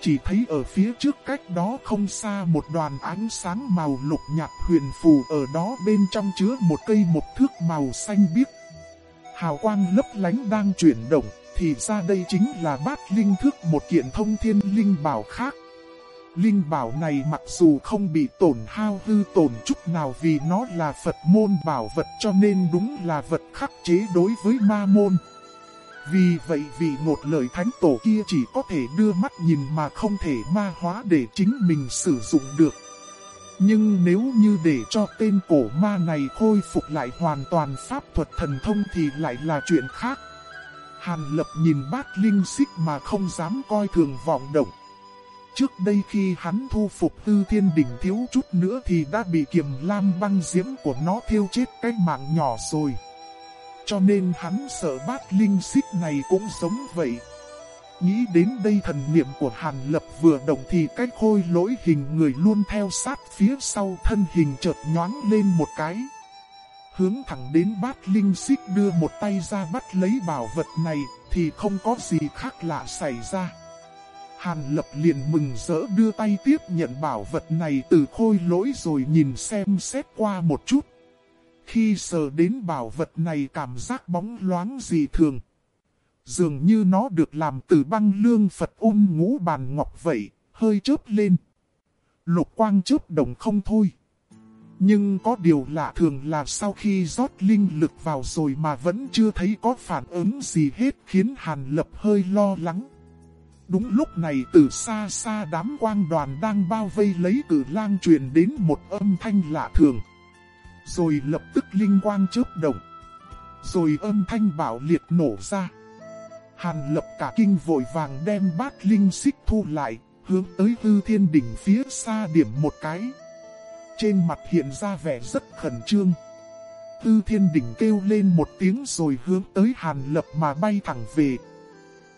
Chỉ thấy ở phía trước cách đó không xa một đoàn ánh sáng màu lục nhạt huyền phù ở đó bên trong chứa một cây một thước màu xanh biếc. Hào quang lấp lánh đang chuyển động, thì ra đây chính là bát linh thước một kiện thông thiên linh bảo khác. Linh bảo này mặc dù không bị tổn hao hư tổn chút nào vì nó là Phật môn bảo vật cho nên đúng là vật khắc chế đối với ma môn. Vì vậy vì một lời thánh tổ kia chỉ có thể đưa mắt nhìn mà không thể ma hóa để chính mình sử dụng được. Nhưng nếu như để cho tên cổ ma này khôi phục lại hoàn toàn pháp thuật thần thông thì lại là chuyện khác. Hàn lập nhìn bát linh xích mà không dám coi thường vọng động. Trước đây khi hắn thu phục tư thiên đỉnh thiếu chút nữa thì đã bị kiềm lam băng diễm của nó thiêu chết cái mạng nhỏ rồi. Cho nên hắn sợ bát linh xích này cũng giống vậy. Nghĩ đến đây thần niệm của Hàn Lập vừa động thì cái khôi lỗi hình người luôn theo sát phía sau thân hình chợt nhoáng lên một cái. Hướng thẳng đến bát linh xích đưa một tay ra bắt lấy bảo vật này thì không có gì khác lạ xảy ra. Hàn Lập liền mừng rỡ đưa tay tiếp nhận bảo vật này từ khôi lỗi rồi nhìn xem xét qua một chút. Khi sờ đến bảo vật này cảm giác bóng loáng dị thường. Dường như nó được làm từ băng lương Phật ôm ngũ bàn ngọc vậy, hơi chớp lên. Lục quang chớp đồng không thôi. Nhưng có điều lạ thường là sau khi rót linh lực vào rồi mà vẫn chưa thấy có phản ứng gì hết khiến Hàn Lập hơi lo lắng. Đúng lúc này từ xa xa đám quang đoàn đang bao vây lấy cử lang truyền đến một âm thanh lạ thường. Rồi lập tức linh quang chớp động. Rồi âm thanh bảo liệt nổ ra. Hàn lập cả kinh vội vàng đem bát linh xích thu lại, hướng tới hư thiên đỉnh phía xa điểm một cái. Trên mặt hiện ra vẻ rất khẩn trương. Tư thiên đỉnh kêu lên một tiếng rồi hướng tới hàn lập mà bay thẳng về.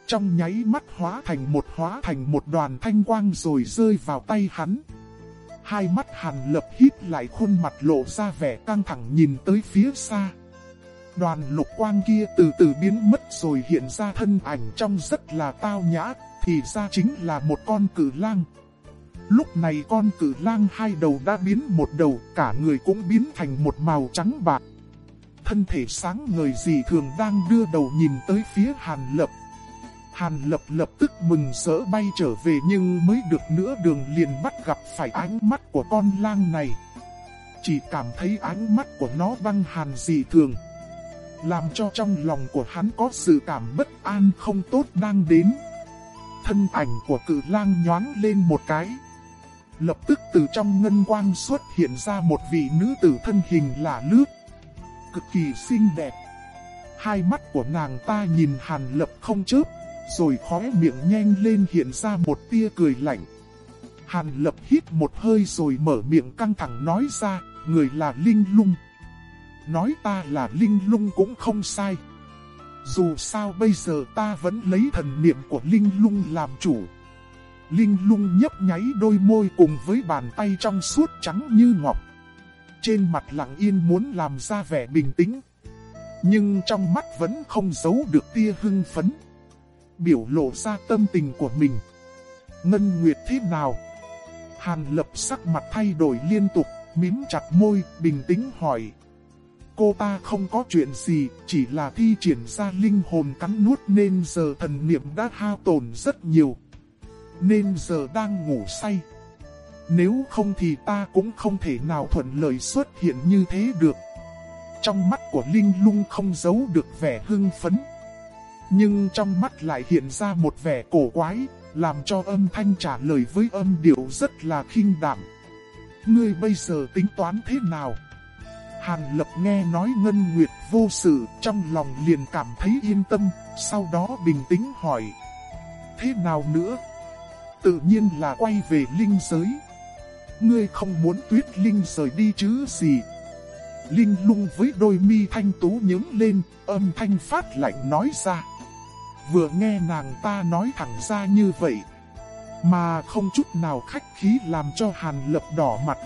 Trong nháy mắt hóa thành một hóa thành một đoàn thanh quang rồi rơi vào tay hắn. Hai mắt hàn lập hít lại khuôn mặt lộ ra vẻ căng thẳng nhìn tới phía xa. Đoàn lục quang kia từ từ biến mất rồi hiện ra thân ảnh trong rất là tao nhã, thì ra chính là một con cử lang. Lúc này con cử lang hai đầu đã biến một đầu, cả người cũng biến thành một màu trắng bạc. Thân thể sáng người gì thường đang đưa đầu nhìn tới phía Hàn Lập. Hàn Lập lập tức mừng rỡ bay trở về nhưng mới được nửa đường liền bắt gặp phải ánh mắt của con lang này. Chỉ cảm thấy ánh mắt của nó băng hàn dị thường. Làm cho trong lòng của hắn có sự cảm bất an không tốt đang đến. Thân ảnh của cự lang nhoáng lên một cái. Lập tức từ trong ngân quang xuất hiện ra một vị nữ tử thân hình lạ lướt. Cực kỳ xinh đẹp. Hai mắt của nàng ta nhìn hàn lập không chớp, rồi khóe miệng nhanh lên hiện ra một tia cười lạnh. Hàn lập hít một hơi rồi mở miệng căng thẳng nói ra, người là Linh Lung. Nói ta là Linh Lung cũng không sai. Dù sao bây giờ ta vẫn lấy thần niệm của Linh Lung làm chủ. Linh Lung nhấp nháy đôi môi cùng với bàn tay trong suốt trắng như ngọc. trên mặt lặng yên muốn làm ra vẻ bình tĩnh. Nhưng trong mắt vẫn không giấu được tia hưng phấn. Biểu lộ ra tâm tình của mình. Ngân Nguyệt thế nào? Hàn lập sắc mặt thay đổi liên tục, mím chặt môi, bình tĩnh hỏi. Cô ta không có chuyện gì, chỉ là thi triển ra linh hồn cắn nuốt nên giờ thần niệm đã hao tổn rất nhiều. Nên giờ đang ngủ say. Nếu không thì ta cũng không thể nào thuận lợi xuất hiện như thế được. Trong mắt của Linh lung không giấu được vẻ hưng phấn. Nhưng trong mắt lại hiện ra một vẻ cổ quái, làm cho âm thanh trả lời với âm điệu rất là khinh đảm. Ngươi bây giờ tính toán thế nào? Hàn Lập nghe nói Ngân Nguyệt vô sự, trong lòng liền cảm thấy yên tâm, sau đó bình tĩnh hỏi. Thế nào nữa? Tự nhiên là quay về linh giới. Ngươi không muốn tuyết linh rời đi chứ gì? Linh lung với đôi mi thanh tú nhướng lên, âm thanh phát lạnh nói ra. Vừa nghe nàng ta nói thẳng ra như vậy, mà không chút nào khách khí làm cho Hàn Lập đỏ mặt.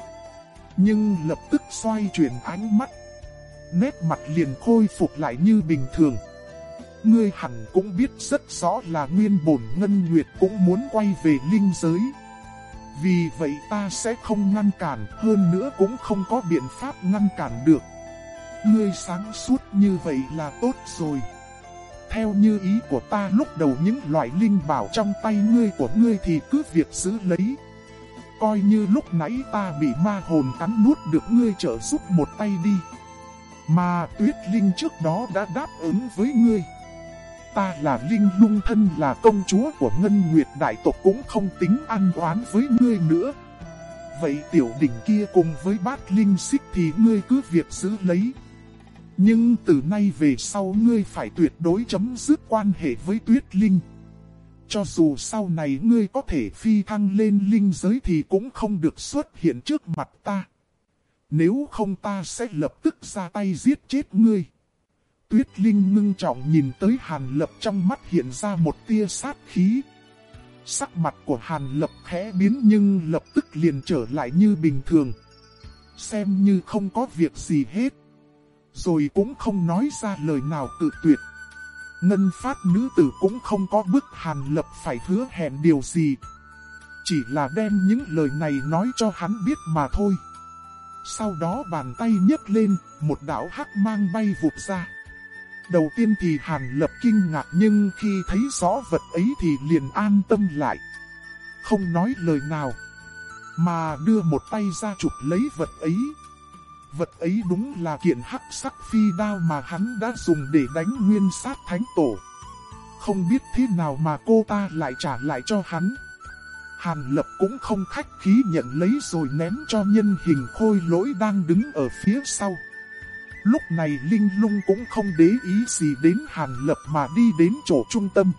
Nhưng lập tức xoay chuyển ánh mắt. Nét mặt liền khôi phục lại như bình thường. Ngươi hẳn cũng biết rất rõ là nguyên bổn Ngân Nguyệt cũng muốn quay về linh giới. Vì vậy ta sẽ không ngăn cản, hơn nữa cũng không có biện pháp ngăn cản được. Ngươi sáng suốt như vậy là tốt rồi. Theo như ý của ta lúc đầu những loại linh bảo trong tay ngươi của ngươi thì cứ việc giữ lấy. Coi như lúc nãy ta bị ma hồn cắn nuốt được ngươi trợ giúp một tay đi. Mà tuyết linh trước đó đã đáp ứng với ngươi. Ta là linh lung thân là công chúa của Ngân Nguyệt Đại tộc cũng không tính ăn oán với ngươi nữa. Vậy tiểu đỉnh kia cùng với bát linh xích thì ngươi cứ việc giữ lấy. Nhưng từ nay về sau ngươi phải tuyệt đối chấm dứt quan hệ với tuyết linh. Cho dù sau này ngươi có thể phi thăng lên linh giới thì cũng không được xuất hiện trước mặt ta. Nếu không ta sẽ lập tức ra tay giết chết ngươi. Tuyết Linh ngưng trọng nhìn tới Hàn Lập trong mắt hiện ra một tia sát khí. Sắc mặt của Hàn Lập khẽ biến nhưng lập tức liền trở lại như bình thường. Xem như không có việc gì hết. Rồi cũng không nói ra lời nào tự tuyệt. Ngân phát nữ tử cũng không có bức Hàn Lập phải hứa hẹn điều gì. Chỉ là đem những lời này nói cho hắn biết mà thôi. Sau đó bàn tay nhấc lên, một đạo hắc mang bay vụt ra. Đầu tiên thì Hàn Lập kinh ngạc nhưng khi thấy rõ vật ấy thì liền an tâm lại. Không nói lời nào, mà đưa một tay ra chụp lấy vật ấy. Vật ấy đúng là kiện hắc sắc phi đao mà hắn đã dùng để đánh nguyên sát thánh tổ. Không biết thế nào mà cô ta lại trả lại cho hắn. Hàn Lập cũng không khách khí nhận lấy rồi ném cho nhân hình khôi lỗi đang đứng ở phía sau. Lúc này Linh Lung cũng không để ý gì đến Hàn Lập mà đi đến chỗ trung tâm.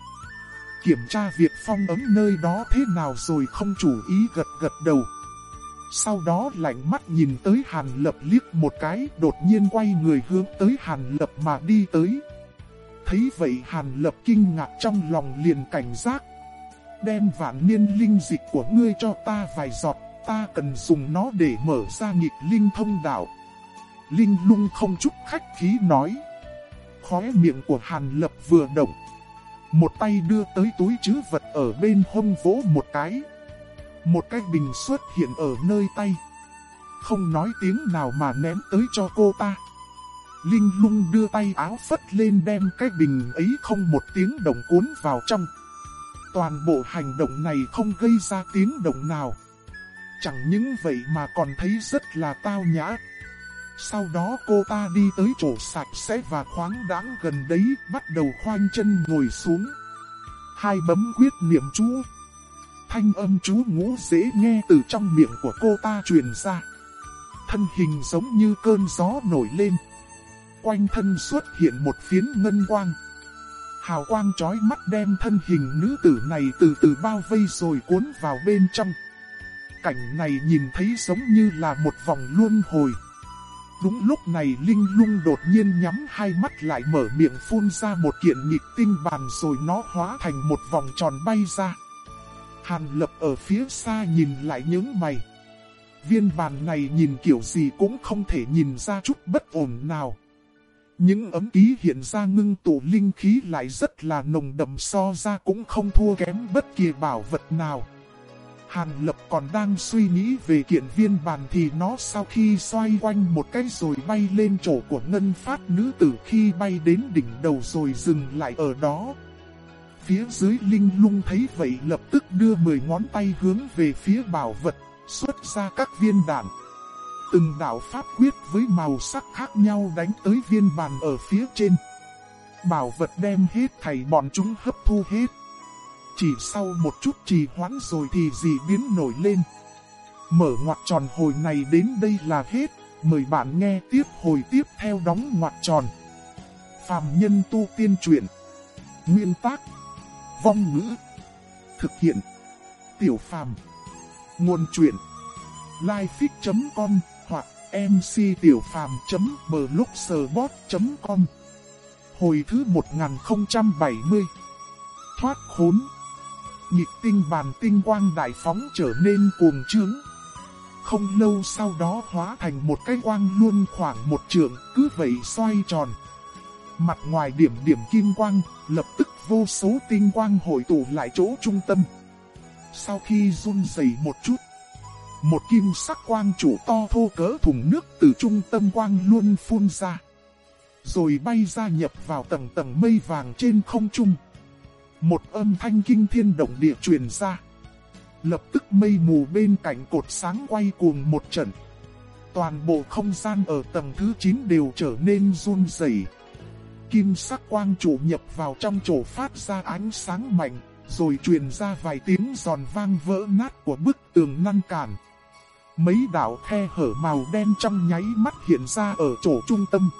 Kiểm tra việc phong ấm nơi đó thế nào rồi không chủ ý gật gật đầu. Sau đó lạnh mắt nhìn tới Hàn Lập liếc một cái đột nhiên quay người hướng tới Hàn Lập mà đi tới. Thấy vậy Hàn Lập kinh ngạc trong lòng liền cảnh giác. Đem vạn niên linh dịch của ngươi cho ta vài giọt, ta cần dùng nó để mở ra nghịch linh thông đạo. Linh lung không chút khách khí nói. Khóe miệng của Hàn Lập vừa động. Một tay đưa tới túi chứ vật ở bên hông vỗ một cái. Một cái bình xuất hiện ở nơi tay. Không nói tiếng nào mà ném tới cho cô ta. Linh lung đưa tay áo phất lên đem cái bình ấy không một tiếng động cuốn vào trong. Toàn bộ hành động này không gây ra tiếng động nào. Chẳng những vậy mà còn thấy rất là tao nhã. Sau đó cô ta đi tới chỗ sạch sẽ và khoáng đáng gần đấy, bắt đầu khoanh chân ngồi xuống. Hai bấm quyết niệm chú. Thanh âm chú ngũ dễ nghe từ trong miệng của cô ta truyền ra. Thân hình giống như cơn gió nổi lên. Quanh thân xuất hiện một phiến ngân quang. Hào quang chói mắt đem thân hình nữ tử này từ từ bao vây rồi cuốn vào bên trong. Cảnh này nhìn thấy giống như là một vòng luân hồi. Đúng lúc này Linh lung đột nhiên nhắm hai mắt lại mở miệng phun ra một kiện nhịp tinh bàn rồi nó hóa thành một vòng tròn bay ra. Hàn lập ở phía xa nhìn lại những mày. Viên bàn này nhìn kiểu gì cũng không thể nhìn ra chút bất ổn nào. Những ấm ký hiện ra ngưng tụ linh khí lại rất là nồng đậm so ra cũng không thua kém bất kỳ bảo vật nào. Hàn Lập còn đang suy nghĩ về kiện viên bàn thì nó sau khi xoay quanh một cái rồi bay lên chỗ của ngân phát nữ tử khi bay đến đỉnh đầu rồi dừng lại ở đó. Phía dưới linh lung thấy vậy lập tức đưa 10 ngón tay hướng về phía bảo vật, xuất ra các viên đạn. Từng đạo pháp quyết với màu sắc khác nhau đánh tới viên bàn ở phía trên. Bảo vật đem hết thảy bọn chúng hấp thu hết. Chỉ sau một chút trì hoãn rồi thì gì biến nổi lên. Mở ngoặt tròn hồi này đến đây là hết. Mời bạn nghe tiếp hồi tiếp theo đóng ngoặt tròn. Phạm nhân tu tiên truyện. Nguyên tác. Vong ngữ. Thực hiện. Tiểu phàm. Nguồn truyện. Lifefix.com hoặc mctiểupham.blogspot.com Hồi thứ 1070 Thoát khốn, Nhịp tinh bàn tinh quang đại phóng trở nên cuồng trướng Không lâu sau đó hóa thành một cái quang luôn khoảng một trường cứ vậy xoay tròn Mặt ngoài điểm điểm kim quang, lập tức vô số tinh quang hội tụ lại chỗ trung tâm Sau khi run rẩy một chút, một kim sắc quang chủ to thô cỡ thùng nước từ trung tâm quang luôn phun ra. Rồi bay ra nhập vào tầng tầng mây vàng trên không trung. Một âm thanh kinh thiên động địa truyền ra. Lập tức mây mù bên cạnh cột sáng quay cuồng một trận. Toàn bộ không gian ở tầng thứ 9 đều trở nên run rẩy. Kim sắc quang trụ nhập vào trong chỗ phát ra ánh sáng mạnh, rồi truyền ra vài tiếng giòn vang vỡ nát của bức tường ngăn cản. Mấy đạo khe hở màu đen trong nháy mắt hiện ra ở chỗ trung tâm.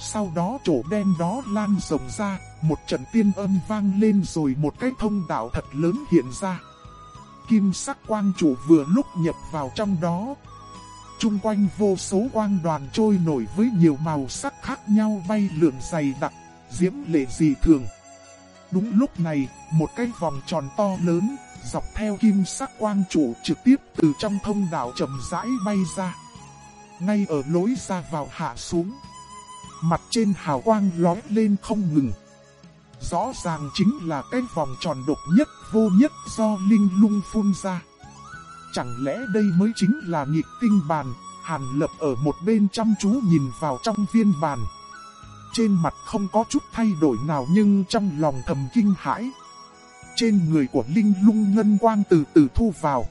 Sau đó chỗ đen đó lan rộng ra, một trận tiên âm vang lên rồi một cái thông đạo thật lớn hiện ra. Kim sắc quang chủ vừa lúc nhập vào trong đó chung quanh vô số quang đoàn trôi nổi với nhiều màu sắc khác nhau bay lượn dày đặc, diễm lệ dị thường. Đúng lúc này, một cái vòng tròn to lớn, dọc theo kim sắc quang trụ trực tiếp từ trong thông đạo chậm rãi bay ra. Ngay ở lối ra vào hạ xuống. Mặt trên hào quang lói lên không ngừng. Rõ ràng chính là cái vòng tròn độc nhất vô nhất do linh lung phun ra. Chẳng lẽ đây mới chính là nhịp tinh bàn, hàn lập ở một bên chăm chú nhìn vào trong viên bàn. Trên mặt không có chút thay đổi nào nhưng trong lòng thầm kinh hãi. Trên người của Linh lung ngân quang từ từ thu vào.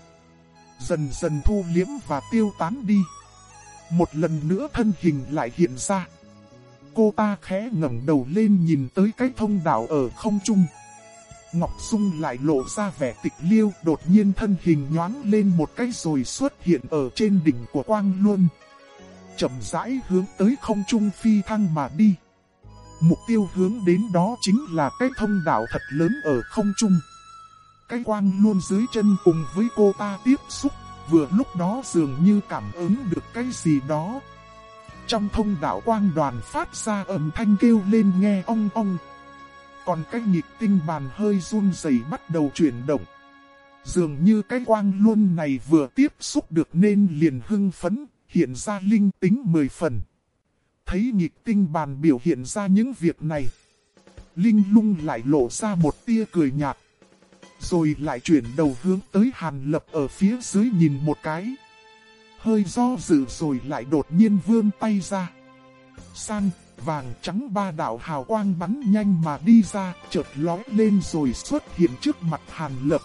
Dần dần thu liếm và tiêu tán đi. Một lần nữa thân hình lại hiện ra. Cô ta khẽ ngẩng đầu lên nhìn tới cái thông đạo ở không trung. Ngọc Dung lại lộ ra vẻ tịch liêu, đột nhiên thân hình nhoáng lên một cái rồi xuất hiện ở trên đỉnh của quang luân. Chậm rãi hướng tới không trung phi thăng mà đi. Mục tiêu hướng đến đó chính là cái thông đạo thật lớn ở không trung. Cái quang Luân dưới chân cùng với cô ta tiếp xúc, vừa lúc đó dường như cảm ứng được cái gì đó. Trong thông đạo quang đoàn phát ra âm thanh kêu lên nghe ong ong. Còn cái nhịp tinh bàn hơi run rẩy bắt đầu chuyển động. Dường như cái quang luân này vừa tiếp xúc được nên liền hưng phấn, hiện ra linh tính mười phần thấy nhịp tinh bàn biểu hiện ra những việc này. Linh lung lại lộ ra một tia cười nhạt. Rồi lại chuyển đầu hướng tới Hàn Lập ở phía dưới nhìn một cái. Hơi do dự rồi lại đột nhiên vươn tay ra. Sang, vàng trắng ba đạo hào quang bắn nhanh mà đi ra, chợt lói lên rồi xuất hiện trước mặt Hàn Lập.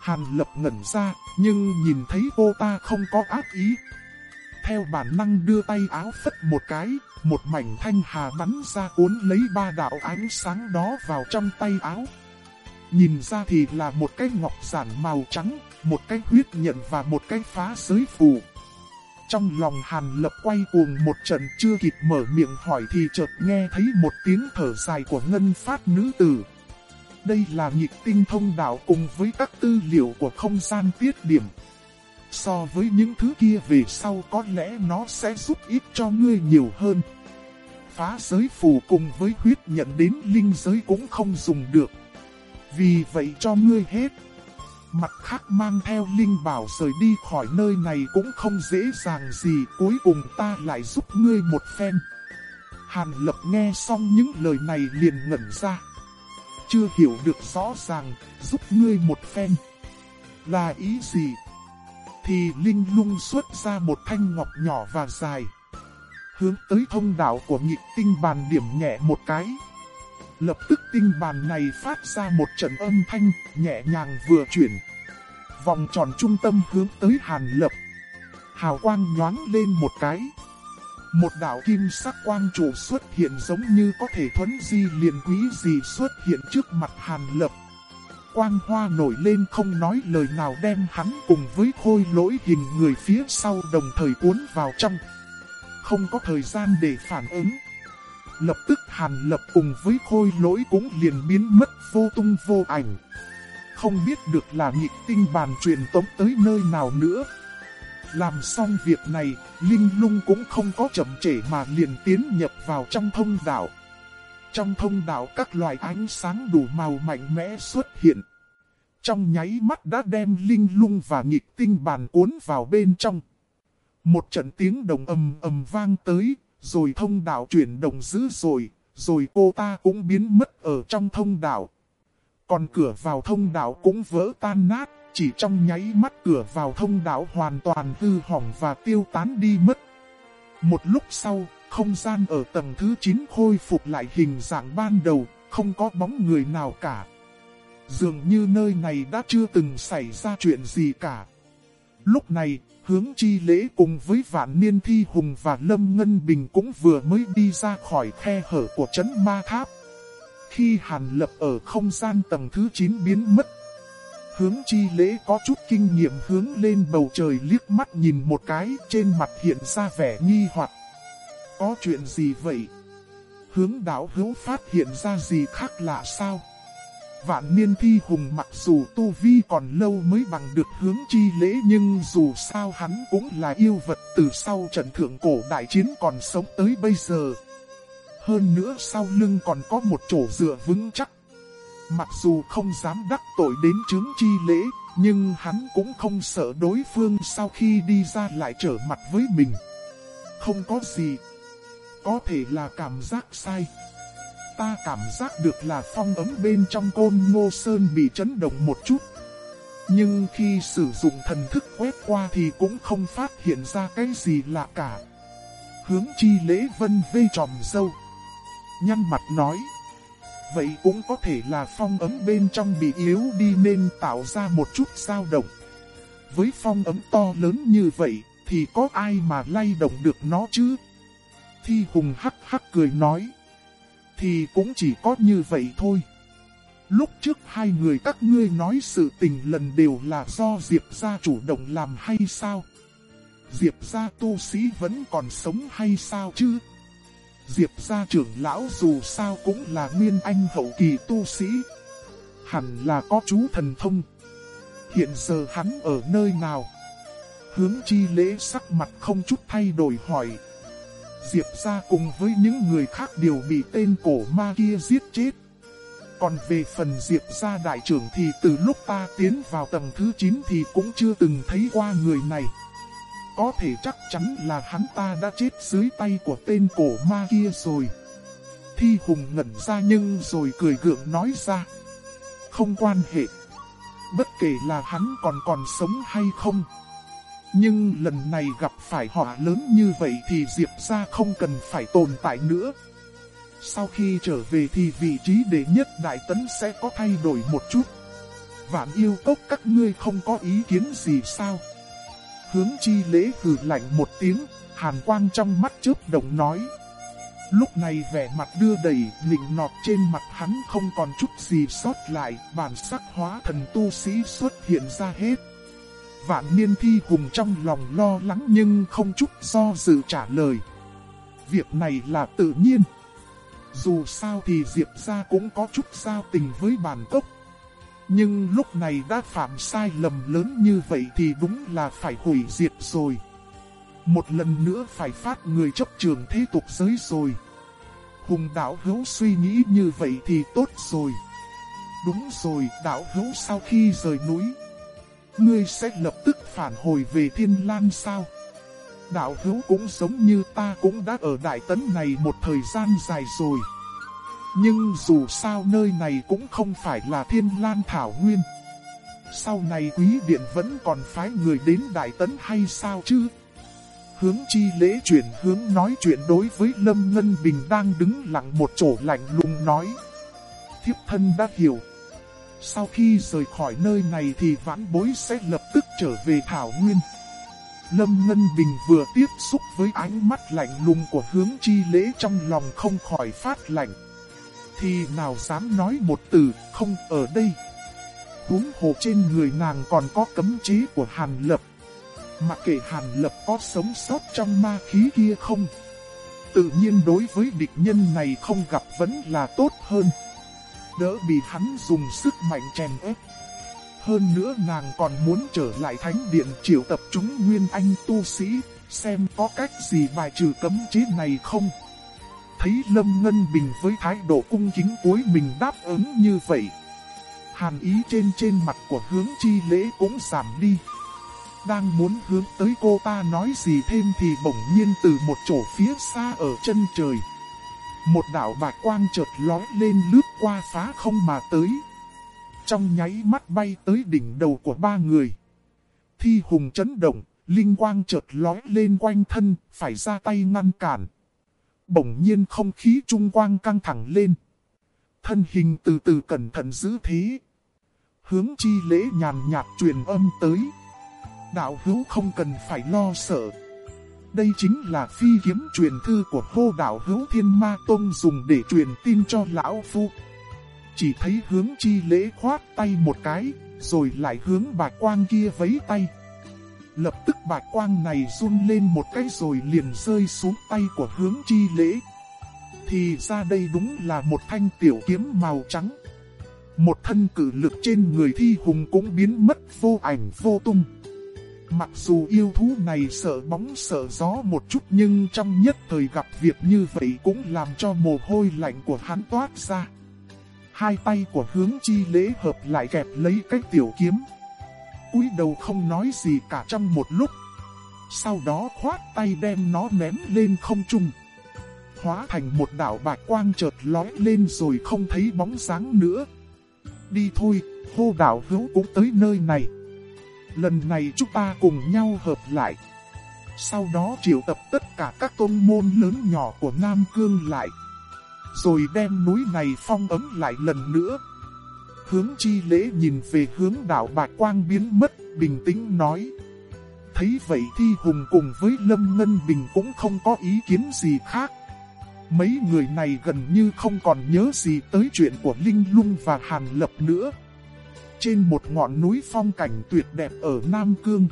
Hàn Lập ngẩn ra, nhưng nhìn thấy cô ta không có ác ý, theo bản năng đưa tay áo phất một cái, một mảnh thanh hà bắn ra cuốn lấy ba đạo ánh sáng đó vào trong tay áo. Nhìn ra thì là một cái ngọc giản màu trắng, một cái huyết nhận và một cái phá giới phù. Trong lòng Hàn Lập quay cuồng một trận chưa kịp mở miệng hỏi thì chợt nghe thấy một tiếng thở dài của ngân phát nữ tử. Đây là nhịp tinh thông đạo cùng với các tư liệu của không gian tiết điểm. So với những thứ kia về sau có lẽ nó sẽ giúp ích cho ngươi nhiều hơn. Phá giới phù cùng với huyết nhận đến linh giới cũng không dùng được. Vì vậy cho ngươi hết. Mặt khác mang theo Linh Bảo rời đi khỏi nơi này cũng không dễ dàng gì, cuối cùng ta lại giúp ngươi một phen. Hàn Lập nghe xong những lời này liền ngẩn ra. Chưa hiểu được rõ ràng, giúp ngươi một phen. Là ý gì? Thì Linh lung xuất ra một thanh ngọc nhỏ và dài. Hướng tới thông đạo của nhị tinh bàn điểm nhẹ một cái. Lập tức tinh bàn này phát ra một trận âm thanh, nhẹ nhàng vừa chuyển. Vòng tròn trung tâm hướng tới Hàn Lập. Hào quang nhoáng lên một cái. Một đạo kim sắc quang trụ xuất hiện giống như có thể thuấn di liền quý gì xuất hiện trước mặt Hàn Lập. Quang hoa nổi lên không nói lời nào đem hắn cùng với khôi lỗi hình người phía sau đồng thời cuốn vào trong. Không có thời gian để phản ứng. Lập tức Hàn Lập cùng với khôi lỗi cũng liền biến mất vô tung vô ảnh. Không biết được là nhịp tinh bàn truyền tống tới nơi nào nữa. Làm xong việc này, Linh lung cũng không có chậm trễ mà liền tiến nhập vào trong thông đạo. Trong thông đạo các loài ánh sáng đủ màu mạnh mẽ xuất hiện. Trong nháy mắt đã đem Linh lung và nhịp tinh bàn cuốn vào bên trong. Một trận tiếng đồng ầm ầm vang tới, rồi thông đạo chuyển động dữ rồi, rồi cô ta cũng biến mất ở trong thông đạo. Còn cửa vào thông đạo cũng vỡ tan nát, chỉ trong nháy mắt cửa vào thông đạo hoàn toàn hư hỏng và tiêu tán đi mất. Một lúc sau, không gian ở tầng thứ 9 khôi phục lại hình dạng ban đầu, không có bóng người nào cả. Dường như nơi này đã chưa từng xảy ra chuyện gì cả. Lúc này, hướng chi lễ cùng với vạn niên thi hùng và lâm ngân bình cũng vừa mới đi ra khỏi khe hở của chấn ma tháp. Khi hàn lập ở không gian tầng thứ 9 biến mất, hướng chi lễ có chút kinh nghiệm hướng lên bầu trời liếc mắt nhìn một cái trên mặt hiện ra vẻ nghi hoặc. Có chuyện gì vậy? Hướng đảo hữu phát hiện ra gì khác lạ sao? Vạn niên thi hùng mặc dù tu vi còn lâu mới bằng được hướng chi lễ nhưng dù sao hắn cũng là yêu vật từ sau trận thượng cổ đại chiến còn sống tới bây giờ. Hơn nữa sau lưng còn có một chỗ dựa vững chắc. Mặc dù không dám đắc tội đến chứng chi lễ, nhưng hắn cũng không sợ đối phương sau khi đi ra lại trở mặt với mình. Không có gì. Có thể là cảm giác sai ta cảm giác được là phong ấm bên trong côn ngô sơn bị chấn động một chút. Nhưng khi sử dụng thần thức quét qua thì cũng không phát hiện ra cái gì lạ cả. Hướng chi lễ vân vê tròm dâu. Nhăn mặt nói. Vậy cũng có thể là phong ấm bên trong bị yếu đi nên tạo ra một chút dao động. Với phong ấm to lớn như vậy thì có ai mà lay động được nó chứ? Thi Hùng hắc hắc cười nói thì cũng chỉ có như vậy thôi. Lúc trước hai người các ngươi nói sự tình lần đều là do Diệp gia chủ động làm hay sao? Diệp gia tu sĩ vẫn còn sống hay sao chứ? Diệp gia trưởng lão dù sao cũng là nguyên anh hậu kỳ tu sĩ. Hẳn là có chú thần thông. Hiện giờ hắn ở nơi nào? Hướng chi lễ sắc mặt không chút thay đổi hỏi. Diệp ra cùng với những người khác đều bị tên cổ ma kia giết chết. Còn về phần Diệp ra đại trưởng thì từ lúc ta tiến vào tầng thứ 9 thì cũng chưa từng thấy qua người này. Có thể chắc chắn là hắn ta đã chết dưới tay của tên cổ ma kia rồi. Thi Hùng ngẩn ra nhưng rồi cười gượng nói ra. Không quan hệ. Bất kể là hắn còn còn sống hay không. Nhưng lần này gặp phải họa lớn như vậy thì Diệp ra không cần phải tồn tại nữa. Sau khi trở về thì vị trí đệ nhất đại tấn sẽ có thay đổi một chút. Vạn yêu tốc các ngươi không có ý kiến gì sao? Hướng chi lễ hử lạnh một tiếng, hàn quang trong mắt chớp đồng nói. Lúc này vẻ mặt đưa đầy, nịnh nọt trên mặt hắn không còn chút gì sót lại, bản sắc hóa thần tu sĩ xuất hiện ra hết. Vạn niên thi hùng trong lòng lo lắng nhưng không chút do dự trả lời. Việc này là tự nhiên. Dù sao thì Diệp ra cũng có chút giao tình với bản cốc. Nhưng lúc này đã phạm sai lầm lớn như vậy thì đúng là phải hủy diệt rồi. Một lần nữa phải phát người chấp trường thế tục giới rồi. Hùng đạo hữu suy nghĩ như vậy thì tốt rồi. Đúng rồi, đạo hữu sau khi rời núi, Ngươi sẽ lập tức phản hồi về thiên lan sao? Đạo hữu cũng giống như ta cũng đã ở Đại Tấn này một thời gian dài rồi. Nhưng dù sao nơi này cũng không phải là thiên lan thảo nguyên. Sau này quý điện vẫn còn phái người đến Đại Tấn hay sao chứ? Hướng chi lễ chuyển hướng nói chuyện đối với Lâm Ngân Bình đang đứng lặng một chỗ lạnh lùng nói. Thiếp thân đã hiểu. Sau khi rời khỏi nơi này thì vãn bối sẽ lập tức trở về Thảo Nguyên. Lâm Ngân Bình vừa tiếp xúc với ánh mắt lạnh lùng của hướng chi lễ trong lòng không khỏi phát lạnh. Thì nào dám nói một từ, không ở đây. Húng hồ trên người nàng còn có cấm chế của Hàn Lập. Mặc kệ Hàn Lập có sống sót trong ma khí kia không. Tự nhiên đối với địch nhân này không gặp vẫn là tốt hơn. Đỡ bị hắn dùng sức mạnh chèn ép. Hơn nữa nàng còn muốn trở lại thánh điện triệu tập chúng nguyên anh tu sĩ, xem có cách gì bài trừ cấm chế này không. Thấy Lâm Ngân Bình với thái độ cung kính cuối mình đáp ứng như vậy. Hàn ý trên trên mặt của hướng chi lễ cũng giảm đi. Đang muốn hướng tới cô ta nói gì thêm thì bỗng nhiên từ một chỗ phía xa ở chân trời. Một đạo bạch quang chợt lói lên lướt qua phá không mà tới. Trong nháy mắt bay tới đỉnh đầu của ba người. Thi hùng chấn động, linh quang chợt lói lên quanh thân, phải ra tay ngăn cản. Bỗng nhiên không khí trung quang căng thẳng lên. Thân hình từ từ cẩn thận giữ thế. Hướng chi lễ nhàn nhạt truyền âm tới. Đạo hữu không cần phải lo sợ. Đây chính là phi kiếm truyền thư của hô đạo hữu thiên ma tông dùng để truyền tin cho lão phu. Chỉ thấy hướng chi lễ khoát tay một cái, rồi lại hướng bạch quang kia vấy tay. Lập tức bạch quang này run lên một cái rồi liền rơi xuống tay của hướng chi lễ. Thì ra đây đúng là một thanh tiểu kiếm màu trắng. Một thân cử lực trên người thi hùng cũng biến mất vô ảnh vô tung. Mặc dù yêu thú này sợ bóng sợ gió một chút nhưng trong nhất thời gặp việc như vậy cũng làm cho mồ hôi lạnh của hắn toát ra. Hai tay của hướng chi lễ hợp lại kẹp lấy cái tiểu kiếm. cúi đầu không nói gì cả trong một lúc. Sau đó khoát tay đem nó ném lên không trung. Hóa thành một đảo bạch quang chợt lói lên rồi không thấy bóng dáng nữa. Đi thôi, hô đảo hữu cũng tới nơi này. Lần này chúng ta cùng nhau hợp lại. Sau đó triệu tập tất cả các tôn môn lớn nhỏ của Nam Cương lại. Rồi đem núi này phong ấm lại lần nữa. Hướng chi lễ nhìn về hướng đảo Bạch Quang biến mất, bình tĩnh nói. Thấy vậy thi hùng cùng với Lâm Ngân Bình cũng không có ý kiến gì khác. Mấy người này gần như không còn nhớ gì tới chuyện của Linh Lung và Hàn Lập nữa. Trên một ngọn núi phong cảnh tuyệt đẹp ở Nam Cương.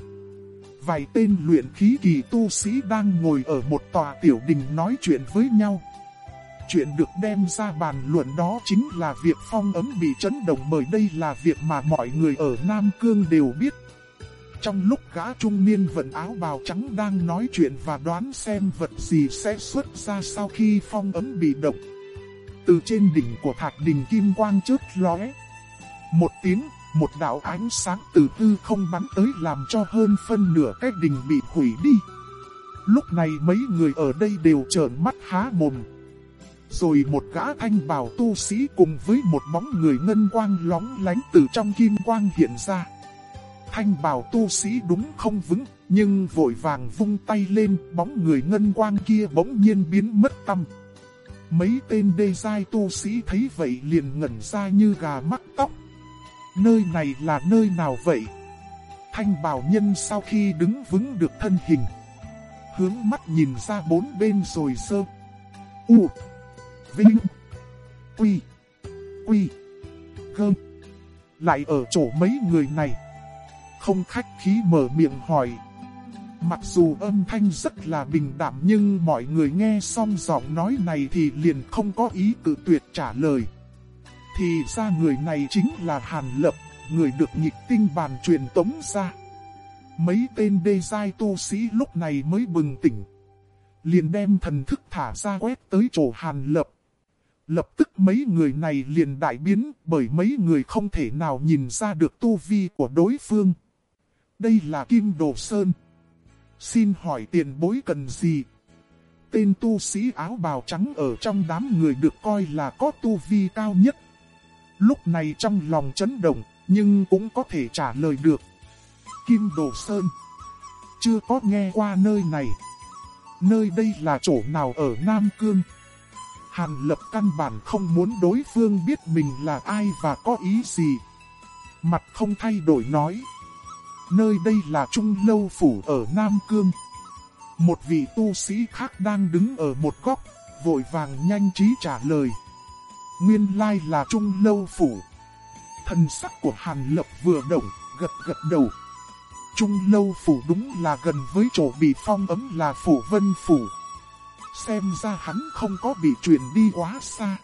Vài tên luyện khí kỳ tu sĩ đang ngồi ở một tòa tiểu đình nói chuyện với nhau. Chuyện được đem ra bàn luận đó chính là việc phong ấm bị chấn động bởi đây là việc mà mọi người ở Nam Cương đều biết. Trong lúc gã trung niên vận áo bào trắng đang nói chuyện và đoán xem vật gì sẽ xuất ra sau khi phong ấm bị động. Từ trên đỉnh của thạch đình kim quang chớp lóe. Một tiếng, một đạo ánh sáng từ tư không bắn tới làm cho hơn phân nửa cái đình bị hủy đi. Lúc này mấy người ở đây đều trợn mắt há mồm. Rồi một gã thanh bào tu sĩ cùng với một bóng người ngân quang lóng lánh từ trong kim quang hiện ra. Thanh bào tu sĩ đúng không vững, nhưng vội vàng vung tay lên, bóng người ngân quang kia bỗng nhiên biến mất tâm. Mấy tên đê giai tu sĩ thấy vậy liền ngẩn ra như gà mắc tóc. Nơi này là nơi nào vậy? Thanh bào nhân sau khi đứng vững được thân hình. Hướng mắt nhìn ra bốn bên rồi sơ. U. Vinh. Quy. Quy. Gơm. Lại ở chỗ mấy người này. Không khách khí mở miệng hỏi. Mặc dù âm thanh rất là bình đạm nhưng mọi người nghe xong giọng nói này thì liền không có ý tự tuyệt trả lời. Thì ra người này chính là Hàn Lập, người được nhịp tinh bàn truyền tống ra. Mấy tên đê giai tu sĩ lúc này mới bừng tỉnh. Liền đem thần thức thả ra quét tới chỗ Hàn Lập. Lập tức mấy người này liền đại biến bởi mấy người không thể nào nhìn ra được tu vi của đối phương. Đây là Kim Đồ Sơn. Xin hỏi tiền bối cần gì? Tên tu sĩ áo bào trắng ở trong đám người được coi là có tu vi cao nhất. Lúc này trong lòng chấn động, nhưng cũng có thể trả lời được. Kim Đồ Sơn. Chưa có nghe qua nơi này. Nơi đây là chỗ nào ở Nam Cương? Hàn lập căn bản không muốn đối phương biết mình là ai và có ý gì. Mặt không thay đổi nói. Nơi đây là Trung Lâu Phủ ở Nam Cương. Một vị tu sĩ khác đang đứng ở một góc, vội vàng nhanh trí trả lời. Nguyên lai là Trung Lâu Phủ. Thần sắc của Hàn Lập vừa động, gật gật đầu. Trung Lâu Phủ đúng là gần với chỗ bị phong ấm là Phủ Vân Phủ. Xem ra hắn không có bị truyền đi quá xa.